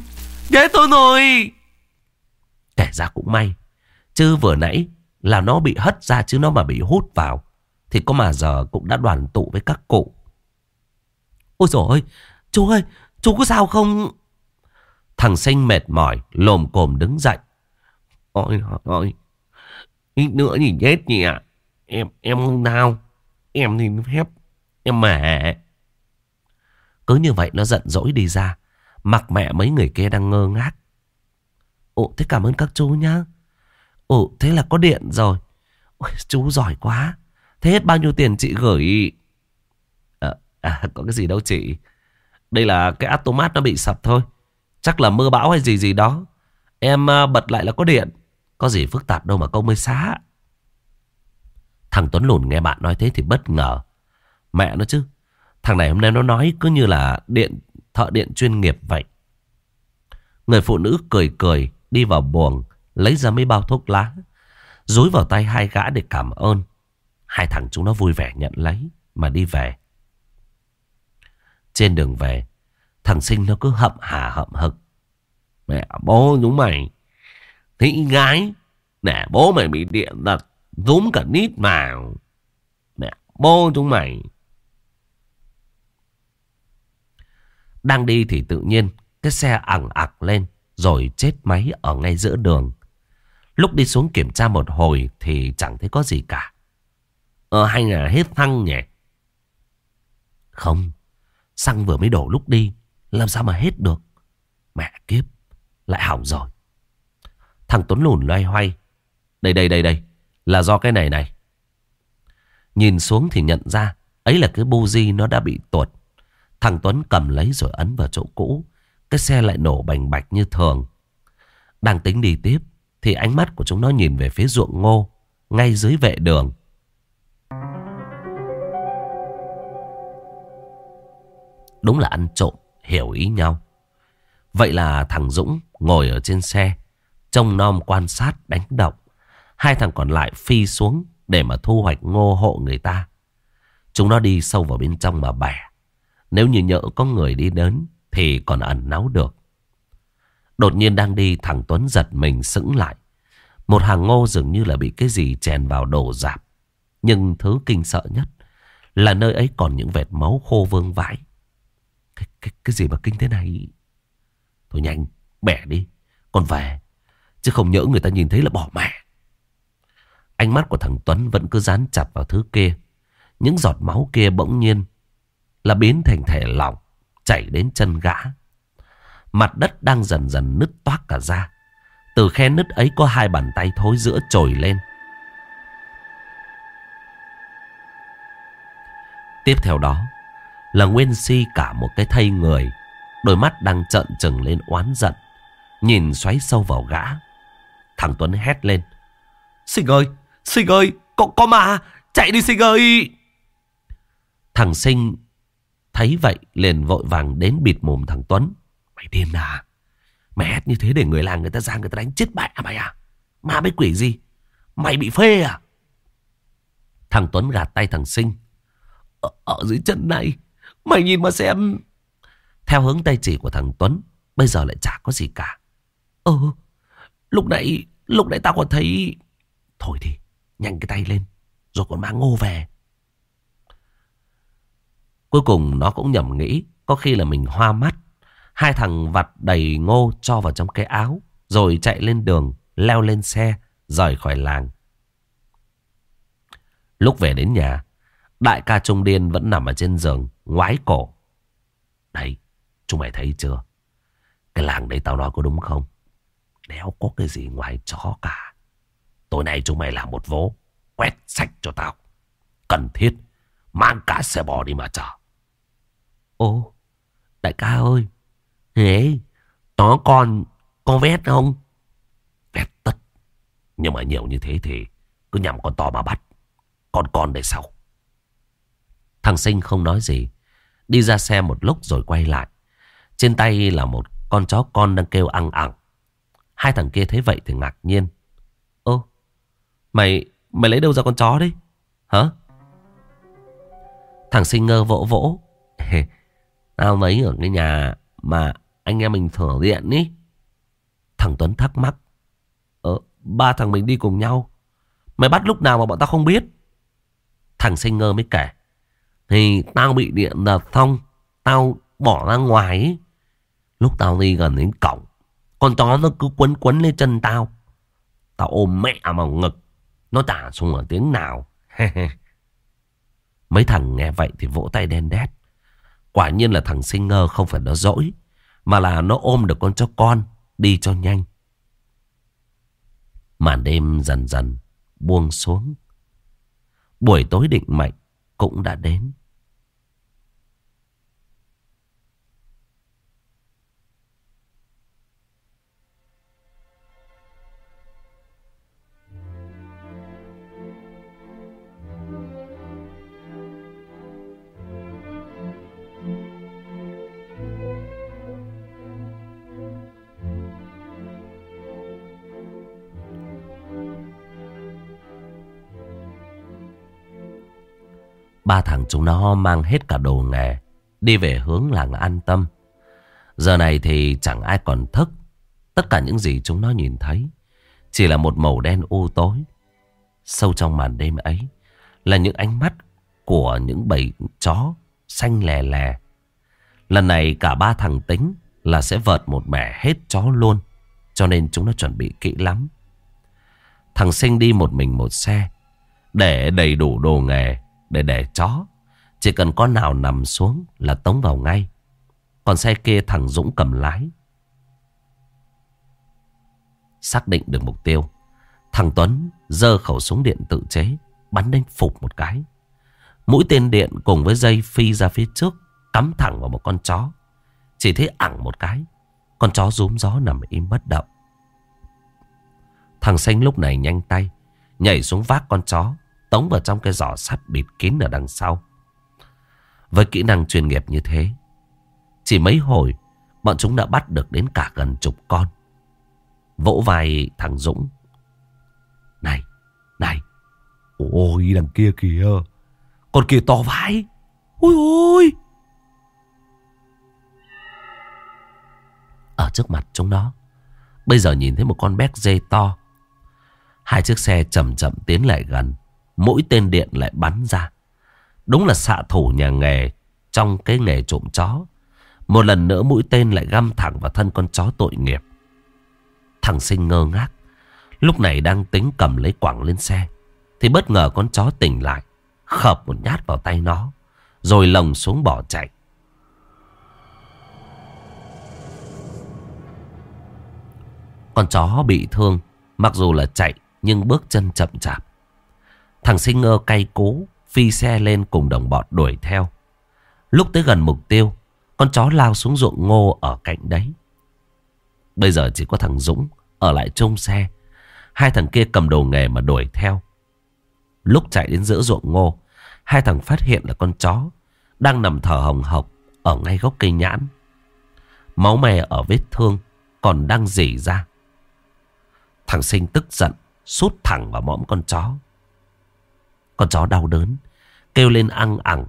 chết tôi rồi. Kể ra cũng may, chứ vừa nãy là nó bị hất ra chứ nó mà bị hút vào. Thì có mà giờ cũng đã đoàn tụ với các cụ. Ôi dồi ơi, chú ơi, chú có sao không? Thằng sinh mệt mỏi, lồm cồm đứng dậy. Ôi ôi, ít nữa thì chết nhỉ. Em, em không đau. Em thì phép nhưng mẹ. Cứ như vậy nó giận dỗi đi ra. Mặc mẹ mấy người kia đang ngơ ngác. Ồ thế cảm ơn các chú nhá. Ồ thế là có điện rồi. Ôi, chú giỏi quá. Thế hết bao nhiêu tiền chị gửi? À, à, có cái gì đâu chị. Đây là cái automat nó bị sập thôi Chắc là mưa bão hay gì gì đó Em à, bật lại là có điện Có gì phức tạp đâu mà câu mới xá Thằng Tuấn Lùn nghe bạn nói thế thì bất ngờ Mẹ nó chứ. Thằng này hôm nay nó nói cứ như là điện, thợ điện chuyên nghiệp vậy. Người phụ nữ cười cười, Đi vào buồng, Lấy ra mấy bao thuốc lá, dối vào tay hai gã để cảm ơn. Hai thằng chúng nó vui vẻ nhận lấy, Mà đi về. Trên đường về, Thằng sinh nó cứ hậm hà hậm hực. Mẹ, bố chúng mày. Thị gái, Nè, bố mày bị điện giật, Rúm cả nít vào. Mẹ, bố chúng mày. Đang đi thì tự nhiên, Cái xe ẳng ặc lên, Rồi chết máy ở ngay giữa đường. Lúc đi xuống kiểm tra một hồi Thì chẳng thấy có gì cả. Ờ hay là hết xăng nhỉ? Không, Xăng vừa mới đổ lúc đi, Làm sao mà hết được? Mẹ kiếp, Lại hỏng rồi. Thằng Tuấn lùn loay hoay. Đây đây đây đây, Là do cái này này. Nhìn xuống thì nhận ra, Ấy là cái buji nó đã bị tuột. Thằng Tuấn cầm lấy rồi ấn vào chỗ cũ. Cái xe lại nổ bành bạch như thường. Đang tính đi tiếp, Thì ánh mắt của chúng nó nhìn về phía ruộng ngô, Ngay dưới vệ đường. Đúng là ăn trộm, Hiểu ý nhau. Vậy là thằng Dũng ngồi ở trên xe, Trông nom quan sát, đánh động. Hai thằng còn lại phi xuống Để mà thu hoạch ngô hộ người ta. Chúng nó đi sâu vào bên trong mà bẻ. Nếu như nhỡ có người đi đến Thì còn ẩn náu được. Đột nhiên đang đi thằng Tuấn giật mình sững lại. Một hàng ngô dường như là bị cái gì chèn vào đổ dạp. Nhưng thứ kinh sợ nhất Là nơi ấy còn những vệt máu khô vương vãi. Cái, cái, cái gì mà kinh thế này? Thôi nhanh bẻ đi Còn về. Chứ không nhỡ người ta nhìn thấy là bỏ mẹ. Ánh mắt của thằng Tuấn vẫn cứ dán chặt vào thứ kia. Những giọt máu kia bỗng nhiên là biến thành thể lỏng Chảy đến chân gã. Mặt đất đang dần dần nứt toác cả ra. Từ khe nứt ấy có hai bàn tay thối giữa trồi lên. Tiếp theo đó Là Nguyên Si cả một cái thây người Đôi mắt đang trợn trừng lên oán giận Nhìn xoáy sâu vào gã. Thằng Tuấn hét lên Sinh ơi Sinh ơi Có, có mà Chạy đi Sinh ơi! Thằng Sinh Thấy vậy liền vội vàng đến bịt mồm thằng Tuấn. Mày điên à? Mày hét như thế để người làng người ta ra người ta đánh chết mẹ à mày à? Ma mấy quỷ gì? Mày bị phê à? Thằng Tuấn gạt tay thằng Sinh. Ở, ở dưới chân này Mày nhìn mà xem. Theo hướng tay chỉ của thằng Tuấn Bây giờ lại chả có gì cả. Ờ Lúc nãy Lúc nãy tao còn thấy Thôi đi Nhanh cái tay lên Rồi còn mang ngô về. Cuối cùng nó cũng nhầm nghĩ, Có khi là mình hoa mắt. Hai thằng vặt đầy ngô cho vào trong cái áo, Rồi chạy lên đường, Leo lên xe, Rời khỏi làng. Lúc về đến nhà, Đại ca Trung Điên vẫn nằm ở trên giường, Ngoái cổ. Đấy chúng mày thấy chưa? Cái làng đấy tao nói có đúng không? Đéo có cái gì ngoài chó cả. Tối nay chúng mày làm một vố, Quét sạch cho tao. Cần thiết. Mang cả xe bò đi mà chờ Ô Đại ca ơi Thế Nó còn Có vét không? Vét tất. Nhưng mà nhiều như thế thì Cứ nhằm con to mà bắt Con con để sau. Thằng sinh không nói gì Đi ra xe một lúc rồi quay lại. Trên tay là một con chó con đang kêu ăn ẳng. Hai thằng kia thấy vậy thì ngạc nhiên. Ơ Mày Mày lấy đâu ra con chó đấy Hả Thằng sinh ngơ vỗ. Vỗ Tao mấy ở cái nhà Mà anh em mình thở điện ý. Thằng Tuấn thắc mắc. Ờ Ba thằng mình đi cùng nhau. Mày bắt lúc nào mà bọn tao không biết? Thằng sinh ngơ mới kể. Thì tao bị điện đợt thông Tao bỏ ra ngoài ý. Lúc tao đi gần đến cổng, Con chó nó cứ quấn quấn lên chân tao. Tao ôm mẹ vào ngực, Nó tả xuống ở tiếng nào. Mấy thằng nghe vậy thì vỗ tay đen đét. Quả nhiên là thằng sinh ngơ không phải nó dỗi, Mà là nó ôm được con chó con Đi cho nhanh. Màn đêm dần dần buông xuống. Buổi tối định mệnh cũng đã đến. Ba thằng chúng nó mang hết cả đồ nghề, Đi về hướng làng an tâm. Giờ này thì chẳng ai còn thức. Tất cả những gì chúng nó nhìn thấy Chỉ là một màu đen u tối. Sâu trong màn đêm ấy Là những ánh mắt Của những bầy chó Xanh lè lè. Lần này cả ba thằng tính Là sẽ vợt một mẻ hết chó luôn, Cho nên chúng nó chuẩn bị kỹ lắm. Thằng sinh đi một mình một xe Để đầy đủ đồ nghề. Để để chó. Chỉ cần con nào nằm xuống Là tống vào ngay. Còn xe kia thằng Dũng cầm lái. Xác định được mục tiêu, Thằng Tuấn giơ khẩu súng điện tự chế, Bắn đánh phục một cái. Mũi tên điện cùng với dây phi ra phía trước, Cắm thẳng vào một con chó. Chỉ thấy ẳng một cái, Con chó rúm gió nằm im bất động. Thằng xanh lúc này nhanh tay, Nhảy xuống vác con chó. Tống vào trong cái giỏ sắt bịt kín ở đằng sau. Với kỹ năng chuyên nghiệp như thế Chỉ mấy hồi Bọn chúng đã bắt được đến cả gần chục con. Vỗ vai thằng Dũng. Này Này. Ôi đằng kia kìa. Con kia to vãi. Ôi ôi. Ở trước mặt chúng nó Bây giờ nhìn thấy một con béc dê to. Hai chiếc xe chậm chậm tiến lại gần Mỗi tên điện lại bắn ra. Đúng là xạ thủ nhà nghề Trong cái nghề trộm chó. Một lần nữa mũi tên lại găm thẳng vào thân con chó tội nghiệp. Thằng sinh ngơ ngác. Lúc này đang tính cầm lấy quẳng lên xe, Thì bất ngờ con chó tỉnh lại Khập một nhát vào tay nó, Rồi lồng xuống bỏ chạy. Con chó bị thương, Mặc dù là chạy, Nhưng bước chân chậm chạp. Thằng sinh ngơ cay cú, Phi xe lên cùng đồng bọn đuổi theo. Lúc tới gần mục tiêu, Con chó lao xuống ruộng ngô ở cạnh đấy. Bây giờ chỉ có thằng Dũng Ở lại trông xe. Hai thằng kia cầm đồ nghề mà đuổi theo. Lúc chạy đến giữa ruộng ngô, Hai thằng phát hiện là con chó Đang nằm thở hồng hộc Ở ngay gốc cây nhãn. Máu me ở vết thương Còn đang dỉ ra. Thằng sinh tức giận, Sút thẳng vào mõm con chó. Con chó đau đớn Kêu lên ăn ẳng.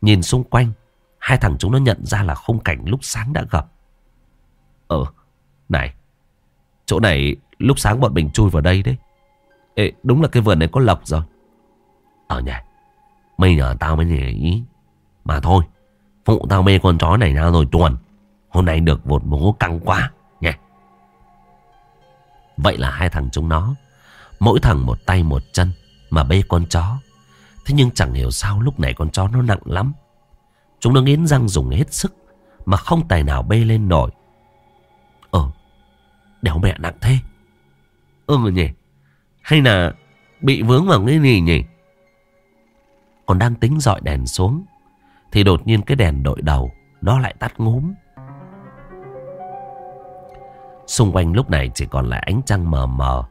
Nhìn xung quanh Hai thằng chúng nó nhận ra là khung cảnh lúc sáng đã gặp. Ờ Này Chỗ này lúc sáng bọn mình chui vào đây đấy. Ê, Đúng là cái vườn này có lộc rồi. Ờ, Ở nhà Mày nhờ tao mới để ý. Mà thôi Phụ tao mê con chó này ra rồi tuần. Hôm nay được một bố căng quá nha Vậy là hai thằng chúng nó Mỗi thằng một tay một chân. Mà bê con chó. Thế nhưng chẳng hiểu sao lúc này con chó nó nặng lắm. Chúng nó nghiến răng dùng hết sức Mà không tài nào bê lên nổi. Ờ Đéo mẹ nặng thế. Ừ nhỉ, Hay là bị vướng vào cái gì nhỉ? Còn đang tính dọi đèn xuống Thì đột nhiên cái đèn đội đầu Nó lại tắt ngúm. Xung quanh lúc này chỉ còn lại ánh trăng mờ mờ,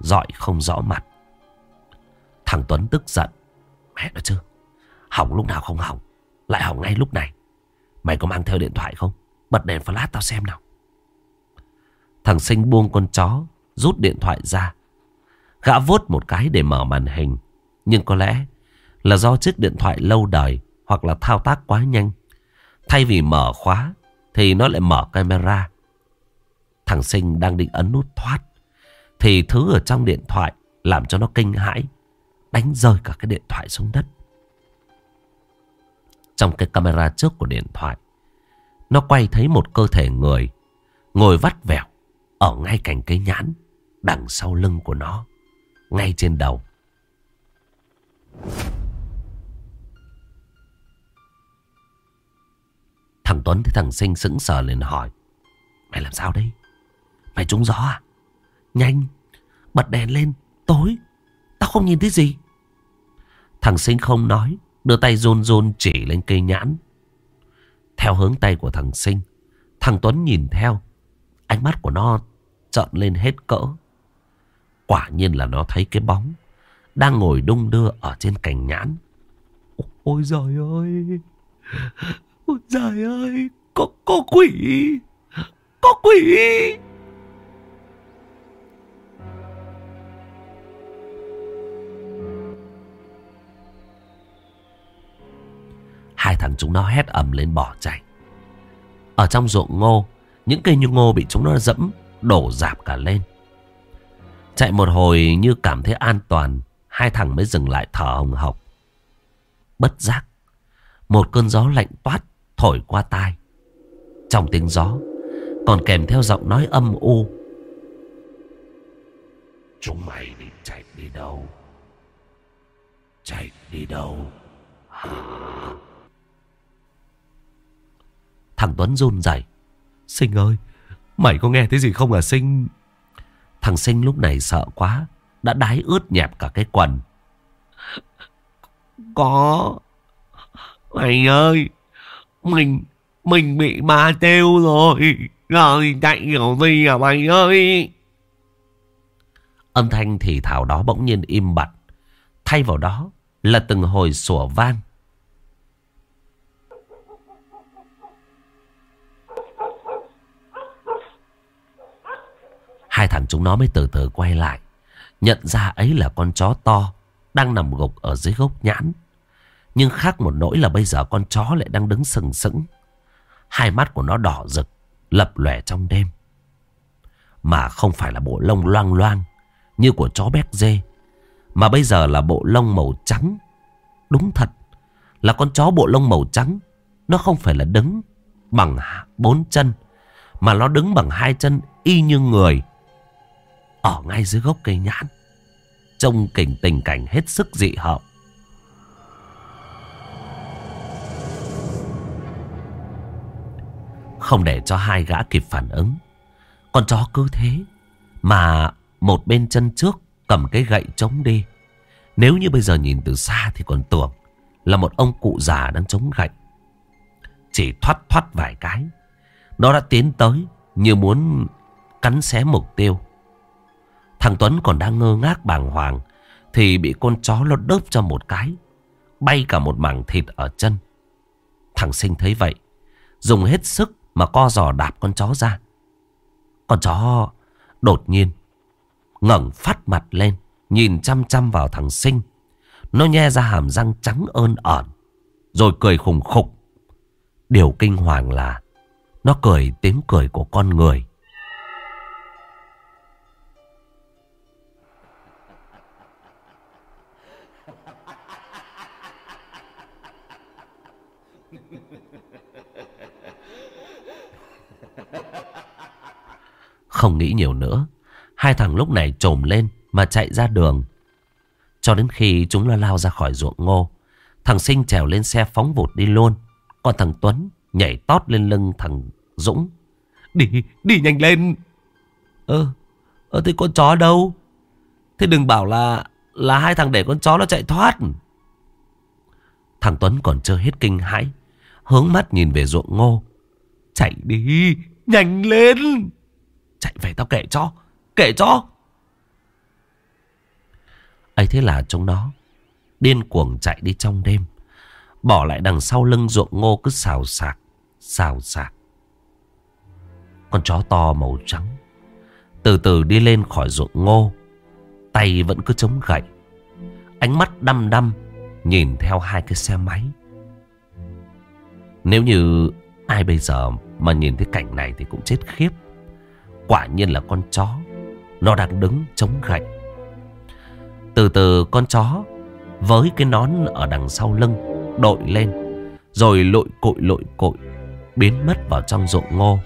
dọi không rõ mặt. Thằng Tuấn tức giận. Mẹ nó chứ, Hỏng lúc nào không hỏng, Lại hỏng ngay lúc này. Mày có mang theo điện thoại không? Bật đèn flash tao xem nào. Thằng sinh buông con chó, Rút điện thoại ra. Gã vuốt một cái để mở màn hình. Nhưng có lẽ là do chiếc điện thoại lâu đời Hoặc là thao tác quá nhanh. Thay vì mở khóa Thì nó lại mở camera. Thằng sinh đang định ấn nút thoát Thì thứ ở trong điện thoại Làm cho nó kinh hãi. Đánh rơi cả cái điện thoại xuống đất. Trong cái camera trước của điện thoại, Nó quay thấy một cơ thể người Ngồi vắt vẻo Ở ngay cạnh cây nhãn Đằng sau lưng của nó, Ngay trên đầu. Thằng Tuấn thấy thằng Sinh sững sờ lên hỏi, Mày làm sao đây? Mày trúng gió à? Nhanh, Bật đèn lên, Tối. Tao không nhìn thấy gì. Thằng Sinh không nói Đưa tay run run chỉ lên cây nhãn. Theo hướng tay của thằng Sinh Thằng Tuấn nhìn theo. Ánh mắt của nó trợn lên hết cỡ. Quả nhiên là nó thấy cái bóng Đang ngồi đung đưa ở trên cành nhãn. Ôi giời ơi! Ôi giời ơi! Có, có quỷ! Có quỷ! Hai thằng chúng nó hét ầm lên bỏ chạy. Ở trong ruộng ngô, những cây như ngô bị chúng nó dẫm, đổ dạp cả lên. Chạy một hồi như cảm thấy an toàn, hai thằng mới dừng lại thở hồng hộc. Bất giác, một cơn gió lạnh toát thổi qua tai. Trong tiếng gió, còn kèm theo giọng nói âm u. Chúng mày định chạy đi đâu? Chạy đi đâu? Thằng Tuấn run rẩy. Sinh ơi, mày có nghe thấy gì không à Sinh? Thằng Sinh lúc này sợ quá, đã đái ướt nhẹp cả cái quần. Có. Mày ơi, mình mình bị ma tiêu rồi. Rồi chạy kiểu gì à mày ơi? Âm thanh thì thảo đó bỗng nhiên im bặt. Thay vào đó là từng hồi sủa vang. Hai thằng chúng nó mới từ từ quay lại. Nhận ra ấy là con chó to đang nằm gục ở dưới gốc nhãn. Nhưng khác một nỗi là bây giờ con chó lại đang đứng sừng sững. Hai mắt của nó đỏ rực, lập lòe trong đêm. Mà không phải là bộ lông loang loang như của chó béc dê. Mà bây giờ là bộ lông màu trắng. Đúng thật là con chó bộ lông màu trắng. Nó không phải là đứng bằng bốn chân. Mà nó đứng bằng hai chân y như người. Ở ngay dưới gốc cây nhãn. Trông cảnh tình cảnh hết sức dị hợm. Không để cho hai gã kịp phản ứng Con chó cứ thế, Mà một bên chân trước Cầm cái gậy chống đi Nếu như bây giờ nhìn từ xa thì còn tưởng Là một ông cụ già đang chống gậy Chỉ thoát thoát vài cái, Nó đã tiến tới Như muốn cắn xé mục tiêu Thằng Tuấn còn đang ngơ ngác bàng hoàng Thì bị con chó nó đớp cho một cái Bay cả một mảng thịt ở chân Thằng sinh thấy vậy Dùng hết sức mà co giò đạp con chó ra. Con chó đột nhiên ngẩng phát mặt lên, nhìn chăm chăm vào thằng Sinh. Nó nhe ra hàm răng trắng ơn ẩn, rồi cười khùng khục. Điều kinh hoàng là nó cười tiếng cười của con người. Không nghĩ nhiều nữa. Hai thằng lúc này trồm lên mà chạy ra đường. Cho đến khi chúng nó lao ra khỏi ruộng ngô. Thằng Sinh trèo lên xe phóng vụt đi luôn. Còn thằng Tuấn nhảy tót lên lưng thằng Dũng. Đi, đi nhanh lên. Ơ, ơ thế con chó đâu? Thế đừng bảo là là hai thằng để con chó nó chạy thoát. Thằng Tuấn còn chưa hết kinh hãi. Hướng mắt nhìn về ruộng ngô. Chạy đi, nhanh lên. Chạy về tao kể cho Kể cho. Ấy thế là chúng nó Điên cuồng chạy đi trong đêm, Bỏ lại đằng sau lưng ruộng ngô cứ xào xạc Xào xạc. Con chó to màu trắng Từ từ đi lên khỏi ruộng ngô, Tay vẫn cứ chống gậy, Ánh mắt đăm đăm Nhìn theo hai cái xe máy. Nếu như ai bây giờ mà nhìn thấy cảnh này thì cũng chết khiếp. Quả nhiên là con chó. Nó đang đứng chống gạch. Từ từ con chó Với cái nón ở đằng sau lưng Đội lên, Rồi lội cội lội cội, Biến mất vào trong ruộng ngô.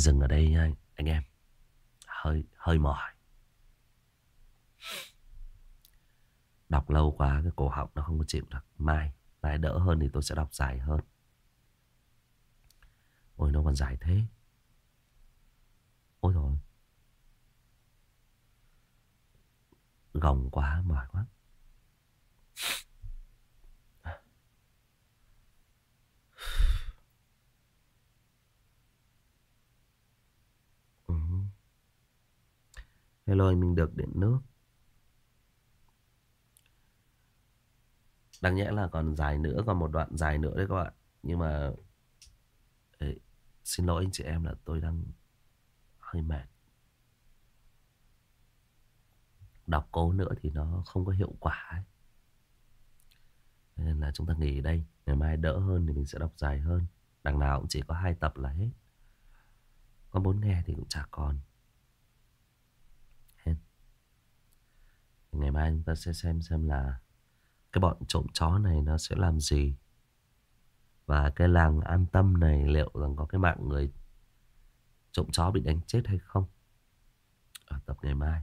Dừng ở đây nha anh em. Hơi hơi mỏi. Đọc lâu quá cái cổ họng nó không có chịu được. Mai, mai đỡ hơn thì tôi sẽ đọc dài hơn. Ôi nó còn dài thế. Ôi rồi. Gồng quá, mỏi quá. Hello anh mình được điện nước. Đáng nhẽ là còn dài nữa, còn một đoạn dài nữa đấy các bạn. Nhưng mà... Ê, xin lỗi anh chị em là tôi đang hơi mệt. Đọc cố nữa thì nó không có hiệu quả ấy. Nên là chúng ta nghỉ đây. Ngày mai đỡ hơn thì mình sẽ đọc dài hơn. Đằng nào cũng chỉ có hai tập là hết. Có muốn nghe thì cũng chả còn. Hết. Ngày mai chúng ta sẽ xem xem là cái bọn trộm chó này nó sẽ làm gì. Và cái làng an tâm này liệu rằng có cái mạng người trộm chó bị đánh chết hay không. Ở tập ngày mai.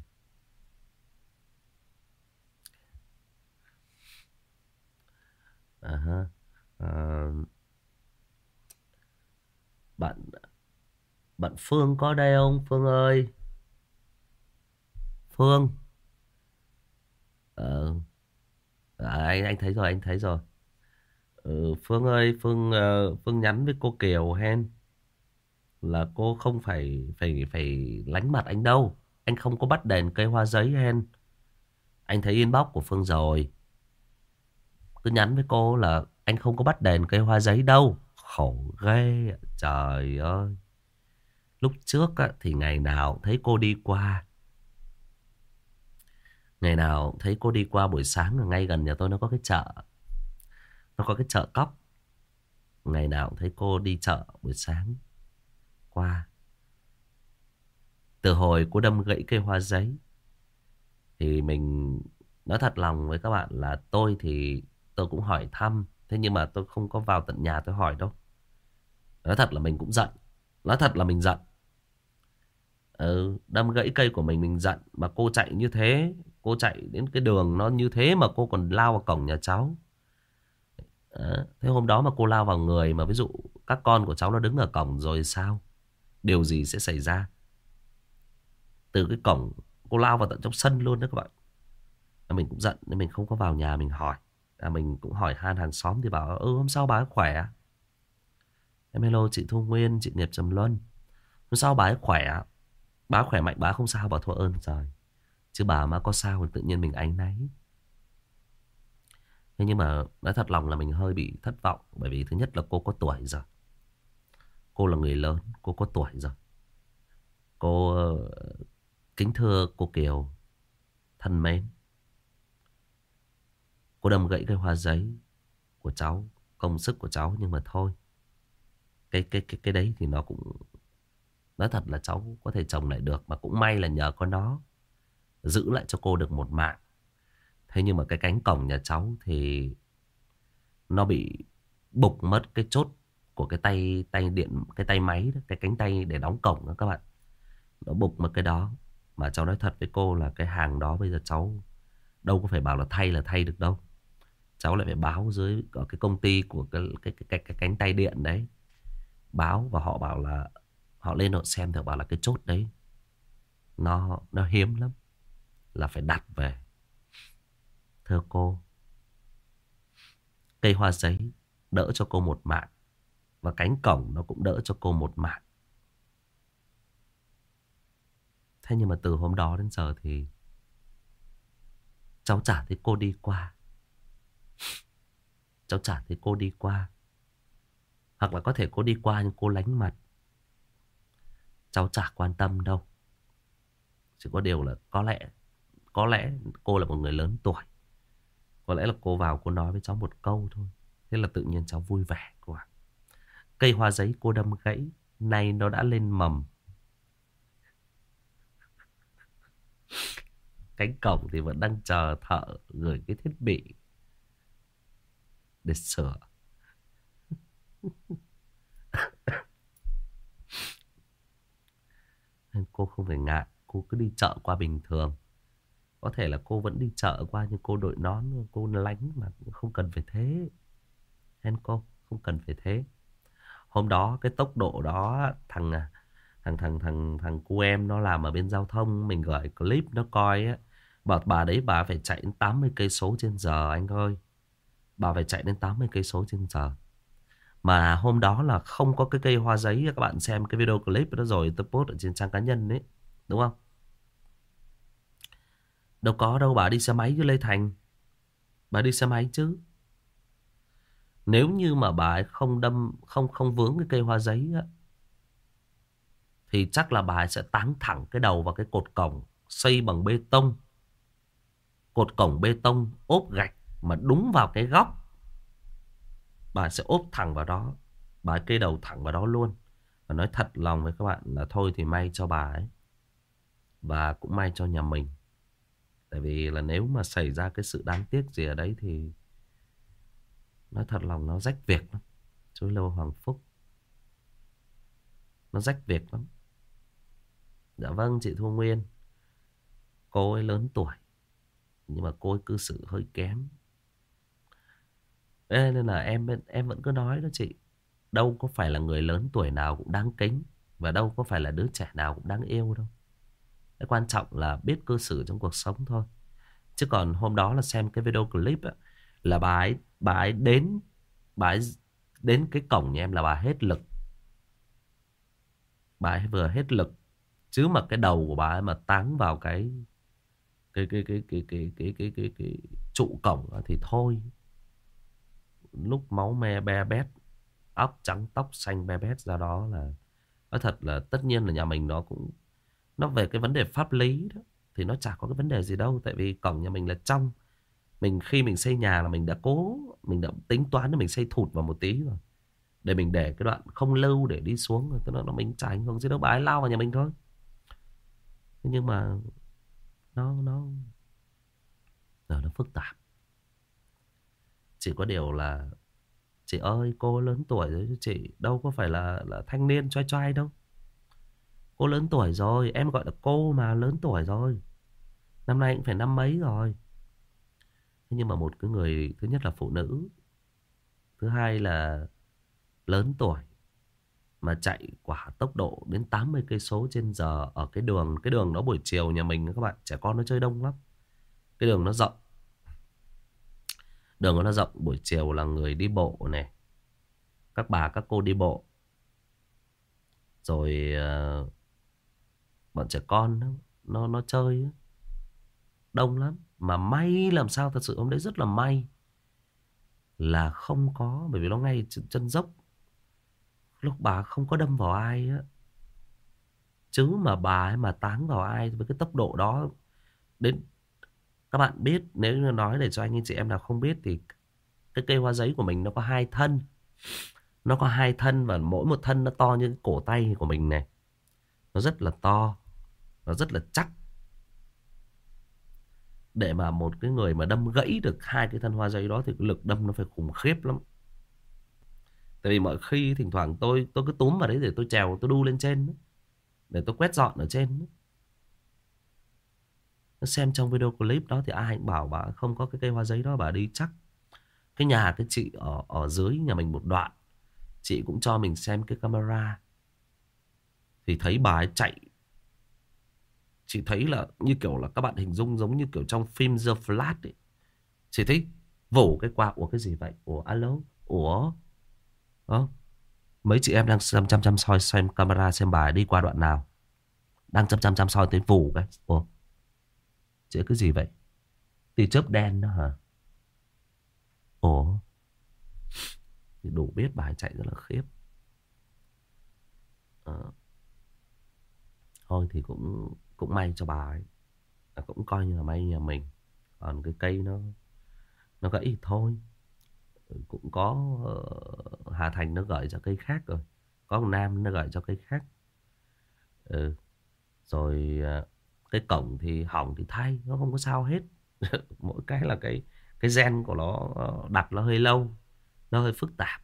À ha. À, bạn bạn Phương có đây không Phương ơi Phương ờ à, anh anh thấy rồi anh thấy rồi. Ừ, Phương ơi Phương uh, Phương nhắn với cô Kiều hen là cô không phải phải phải lánh mặt anh đâu. Anh không có bắt đèn cây hoa giấy hen. Anh thấy inbox của Phương rồi. Cứ nhắn với cô là anh không có bắt đèn cây hoa giấy đâu. Khổ ghê trời ơi. Lúc trước á, thì ngày nào thấy cô đi qua ngày nào thấy cô đi qua buổi sáng ngay gần nhà tôi nó có cái chợ. Nó có cái chợ cóc. Ngày nào thấy cô đi chợ buổi sáng qua. Từ hồi cô đâm gãy cây hoa giấy thì mình nói thật lòng với các bạn là tôi thì tôi cũng hỏi thăm thế nhưng mà tôi không có vào tận nhà tôi hỏi đâu. Nói thật là mình cũng giận. Nói thật là mình giận. Ừ, đâm gãy cây của mình mình giận mà cô chạy như thế cô chạy đến cái đường nó như thế mà cô còn lao vào cổng nhà cháu. À, thế hôm đó mà cô lao vào người mà ví dụ các con của cháu nó đứng ở cổng rồi sao? Điều gì sẽ xảy ra? Từ cái cổng cô lao vào tận trong sân luôn đó các bạn. Mình cũng giận nên mình không có vào nhà mình hỏi. À, mình cũng hỏi han hàng xóm thì bảo ừ hôm sau bà ấy khỏe à? em hello chị Thu Nguyên chị Nghiệp Trầm Luân. Hôm sau bà ấy khỏe à? bà khỏe mạnh bà không sao bà thua ơn. Trời chứ bà mà có sao thì tự nhiên mình áy náy. Thế nhưng mà nói thật lòng là mình hơi bị thất vọng bởi vì thứ nhất là cô có tuổi rồi. Cô là người lớn cô có tuổi rồi. Cô ờ, kính thưa cô Kiều thân mến. Cô đâm gãy cây hoa giấy của cháu, công sức của cháu nhưng mà thôi. Cái cái cái cái đấy thì nó cũng nói thật là cháu có thể trồng lại được mà cũng may là nhờ có nó giữ lại cho cô được một mạng. Thế nhưng mà cái cánh cổng nhà cháu thì nó bị bục mất cái chốt của cái tay tay điện cái tay máy đó, cái cánh tay để đóng cổng đó các bạn. Nó bục mất cái đó mà cháu nói thật với cô là cái hàng đó bây giờ cháu đâu có phải bảo là thay là thay được đâu cháu lại phải báo dưới ở cái công ty của cái cái, cái, cái, cái cánh tay điện đấy báo và họ bảo là họ lên họ xem thì họ bảo là cái chốt đấy nó nó hiếm lắm là phải đặt về. Thưa cô, cây hoa giấy đỡ cho cô một mạng và cánh cổng nó cũng đỡ cho cô một mạng. Thế nhưng mà từ hôm đó đến giờ thì cháu chả thấy cô đi qua. Cháu chả thấy cô đi qua. Hoặc là có thể cô đi qua nhưng cô lánh mặt. Cháu chả quan tâm đâu. Chỉ có điều là có lẽ có lẽ cô là một người lớn tuổi Có lẽ là cô vào cô nói với cháu một câu thôi Thế là tự nhiên cháu vui vẻ quá Cây hoa giấy cô đâm gãy Nay nó đã lên mầm Cánh cổng thì vẫn đang chờ thợ gửi cái thiết bị để sửa. Nên cô không phải ngại, cô cứ đi chợ qua bình thường. Có thể là cô vẫn đi chợ qua nhưng cô đội nón, cô lánh mà không cần phải thế. Hen cô, không cần phải thế. Hôm đó cái tốc độ đó thằng à, thằng thằng thằng thằng cô em nó làm ở bên giao thông mình gửi clip nó coi á bảo bà đấy bà phải chạy đến 80 cây số trên giờ anh ơi Bà phải chạy đến 80 cây số trên giờ. Mà hôm đó là không có cái cây hoa giấy các bạn xem cái video clip đó rồi tôi post ở trên trang cá nhân đấy, đúng không? Đâu có đâu, bà đi xe máy với Lê Thành. Bà đi xe máy chứ. Nếu như mà bà ấy không đâm, Không không vướng cái cây hoa giấy á, Thì chắc là bà ấy sẽ táng thẳng cái đầu vào cái cột cổng Xây bằng bê tông. Cột cổng bê tông, ốp gạch Mà đúng vào cái góc. Bà sẽ ốp thẳng vào đó. Bà ấy kê đầu thẳng vào đó luôn. Và nói thật lòng với các bạn là thôi thì may cho bà ấy. Và cũng may cho nhà mình. Tại vì là nếu mà xảy ra cái sự đáng tiếc gì ở đấy thì Nói thật lòng nó rách việc lắm. Chú Lô Hoàng Phúc. Nó rách việc lắm. Dạ vâng chị Thu Nguyên. Cô ấy lớn tuổi Nhưng mà cô ấy cư xử hơi kém. Ê, Nên là em em vẫn cứ nói đó chị. Đâu có phải là người lớn tuổi nào cũng đáng kính Và đâu có phải là đứa trẻ nào cũng đáng yêu đâu cái quan trọng là biết cư xử trong cuộc sống thôi. Chứ còn hôm đó là xem cái video clip ấy, là bà ấy, bà ấy đến bà ấy đến cái cổng nhà em là bà hết lực. Bà ấy vừa hết lực. Chứ mà cái đầu của bà ấy mà táng vào cái cái cái cái cái cái cái cái cái, cái trụ cổng thì thôi. Lúc máu me be bét, óc trắng tóc xanh be bét ra đó là nói thật là tất nhiên là nhà mình nó cũng nó về cái vấn đề pháp lý đó Thì nó chả có cái vấn đề gì đâu. Tại vì cổng nhà mình là trong. Mình Khi mình xây nhà là mình đã cố Mình đã tính toán để mình xây thụt vào một tí rồi. Để mình để cái đoạn không lưu để đi xuống rồi. Tức là mình chả ảnh hưởng gì đâu Bà ấy lao vào nhà mình thôi. Nhưng mà Nó Nó nó, nó phức tạp. Chỉ có điều là Chị ơi cô lớn tuổi rồi chị Đâu có phải là là thanh niên choai choai đâu. Cô lớn tuổi rồi Em gọi là cô mà lớn tuổi rồi. Năm nay cũng phải năm mấy rồi. Thế nhưng mà một cái người Thứ nhất là phụ nữ Thứ hai là lớn tuổi Mà chạy quả tốc độ đến 80 cây số trên giờ Ở cái đường Cái đường đó buổi chiều nhà mình các bạn Trẻ con nó chơi đông lắm. Cái đường nó rộng. Đường nó rộng buổi chiều là người đi bộ này Các bà các cô đi bộ. Rồi uh, bọn trẻ con nó nó, nó chơi đông lắm. Mà may làm sao thật sự hôm đấy rất là may là không có bởi vì nó ngay chân dốc. Lúc bà không có đâm vào ai á. Chứ mà bà ấy mà táng vào ai với cái tốc độ đó đến các bạn biết nếu như nói để cho anh chị em nào không biết thì cái cây hoa giấy của mình nó có hai thân. Nó có hai thân và mỗi một thân nó to như cái cổ tay của mình này. Nó rất là to nó rất là chắc. Để mà một cái người mà đâm gãy được hai cái thân hoa dây đó thì cái lực đâm nó phải khủng khiếp lắm. Tại vì mọi khi thỉnh thoảng tôi tôi cứ túm vào đấy để tôi trèo, tôi đu lên trên để tôi quét dọn ở trên xem trong video clip đó thì ai cũng bảo bà không có cái cây hoa giấy đó, bà đi chắc. Cái nhà cái chị ở ở dưới nhà mình một đoạn, chị cũng cho mình xem cái camera. Thì thấy bà ấy chạy Chị thấy là như kiểu là các bạn hình dung giống như kiểu trong phim The Flash ấy. Chị thấy vỗ cái qua Ủa cái gì vậy? Ủa, alo? Ủa? đó Mấy chị em đang chăm chăm chăm soi xem camera xem bài đi qua đoạn nào. Đang chăm chăm chăm soi tới vù cái. Ủa? Chị cái gì vậy? Tì chớp đen đó hả? Ủa? Thì đủ biết bài chạy rất là khiếp. À. Thôi thì cũng cũng may cho bà ấy. À, cũng coi như là may nhà mình. Còn cái cây nó nó gãy thôi. Ừ, cũng có uh, Hà Thành nó gửi cho cây khác rồi. Có ông Nam nó gửi cho cây khác. Ừ. rồi uh, cái cổng thì hỏng thì thay nó không có sao hết. Mỗi cái là cái cái gen của nó ờ, đặt nó hơi lâu nó hơi phức tạp.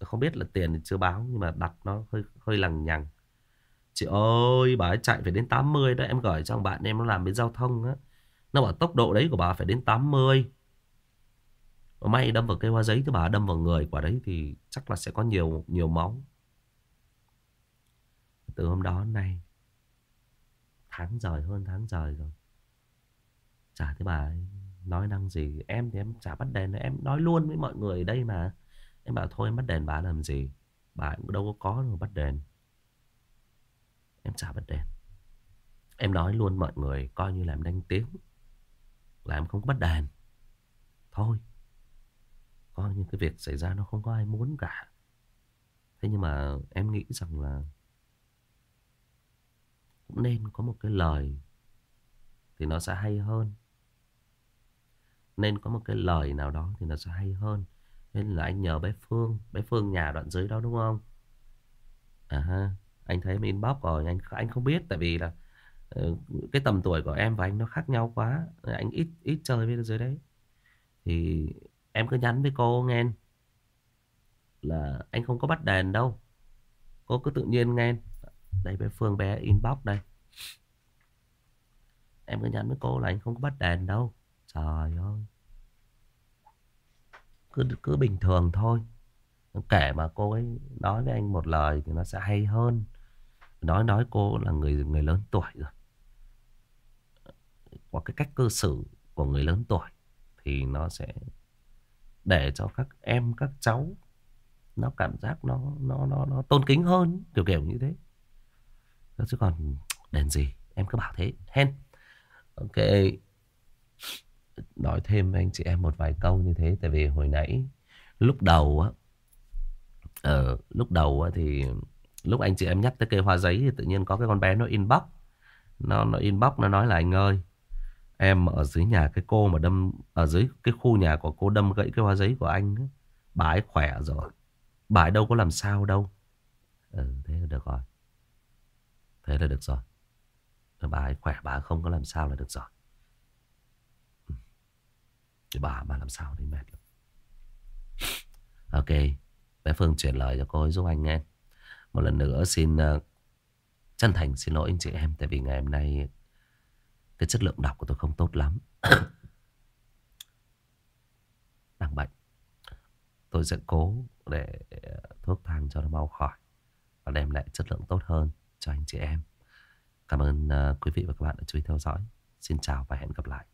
Không biết là tiền thì chưa báo nhưng mà đặt nó hơi hơi lằng nhằng. Chị ơi, bà ấy chạy phải đến 80 đó Em gửi cho bạn em nó làm bên giao thông á. Nó bảo tốc độ đấy của bà phải đến 80 May đâm vào cây hoa giấy Thì bà đâm vào người, quả đấy Thì chắc là sẽ có nhiều nhiều máu. Từ hôm đó đến nay, Tháng rời hơn tháng rời rồi. Chả thấy bà ấy nói năng gì. Em thì em chả bắt đèn Em nói luôn với mọi người ở đây mà. Em bảo thôi, em bắt đèn bà làm gì? Bà cũng đâu có có đâu bắt đèn Em chả bật đèn Em nói luôn mọi người coi như là em đánh tiếng Là em không có bắt đèn Thôi, Coi như cái việc xảy ra nó không có ai muốn cả. Thế nhưng mà em nghĩ rằng là Cũng nên có một cái lời Thì nó sẽ hay hơn. Nên có một cái lời nào đó Thì nó sẽ hay hơn. Nên là anh nhờ bé Phương. Bé Phương nhà đoạn dưới đó, đúng không? À ha. Anh thấy em inbox rồi Anh anh không biết tại vì là ờ, Cái tầm tuổi của em và anh nó khác nhau quá. Ờ, anh ít ít chơi với dưới đấy. Thì em cứ nhắn với cô nghe. Là anh không có bắt đèn đâu. Cô cứ tự nhiên nghe. Đây bé Phương bé inbox đây. Em cứ nhắn với cô là anh không có bắt đèn đâu. Trời ơi. Cứ, cứ bình thường thôi. Kể mà cô ấy nói với anh một lời Thì nó sẽ hay hơn. Nói nói cô là người người lớn tuổi rồi. Có cái cách cư xử của người lớn tuổi Thì nó sẽ Để cho các em, các cháu Nó cảm giác nó nó nó, nó tôn kính hơn Kiểu kiểu như thế. Chứ còn đèn gì Em cứ bảo thế Hen. Ok. Nói thêm với anh chị em một vài câu như thế Tại vì hồi nãy Lúc đầu á uh, lúc đầu á thì lúc anh chị em nhắc tới cây hoa giấy thì tự nhiên có cái con bé nó inbox. Nó nó inbox nó nói là anh ơi em ở dưới nhà cái cô mà đâm ở dưới cái khu nhà của cô đâm gãy cái hoa giấy của anh ấy, bà ấy khỏe rồi. Bà ấy đâu có làm sao đâu. Ừ thế là được rồi. Thế là được rồi. Bà ấy khỏe bà ấy không có làm sao là được rồi. Ừ. thì bà bà làm sao thì mệt lắm. Ok Bé Phương chuyển lời cho cô ấy giúp anh nghe. Một lần nữa xin uh, chân thành xin lỗi anh chị em. Tại vì ngày hôm nay cái chất lượng đọc của tôi không tốt lắm. Đang bệnh. Tôi sẽ cố để ờ, thuốc thang cho nó mau khỏi. Và đem lại chất lượng tốt hơn cho anh chị em. Cảm ơn uh, quý vị và các bạn đã chú ý theo dõi. Xin chào và hẹn gặp lại.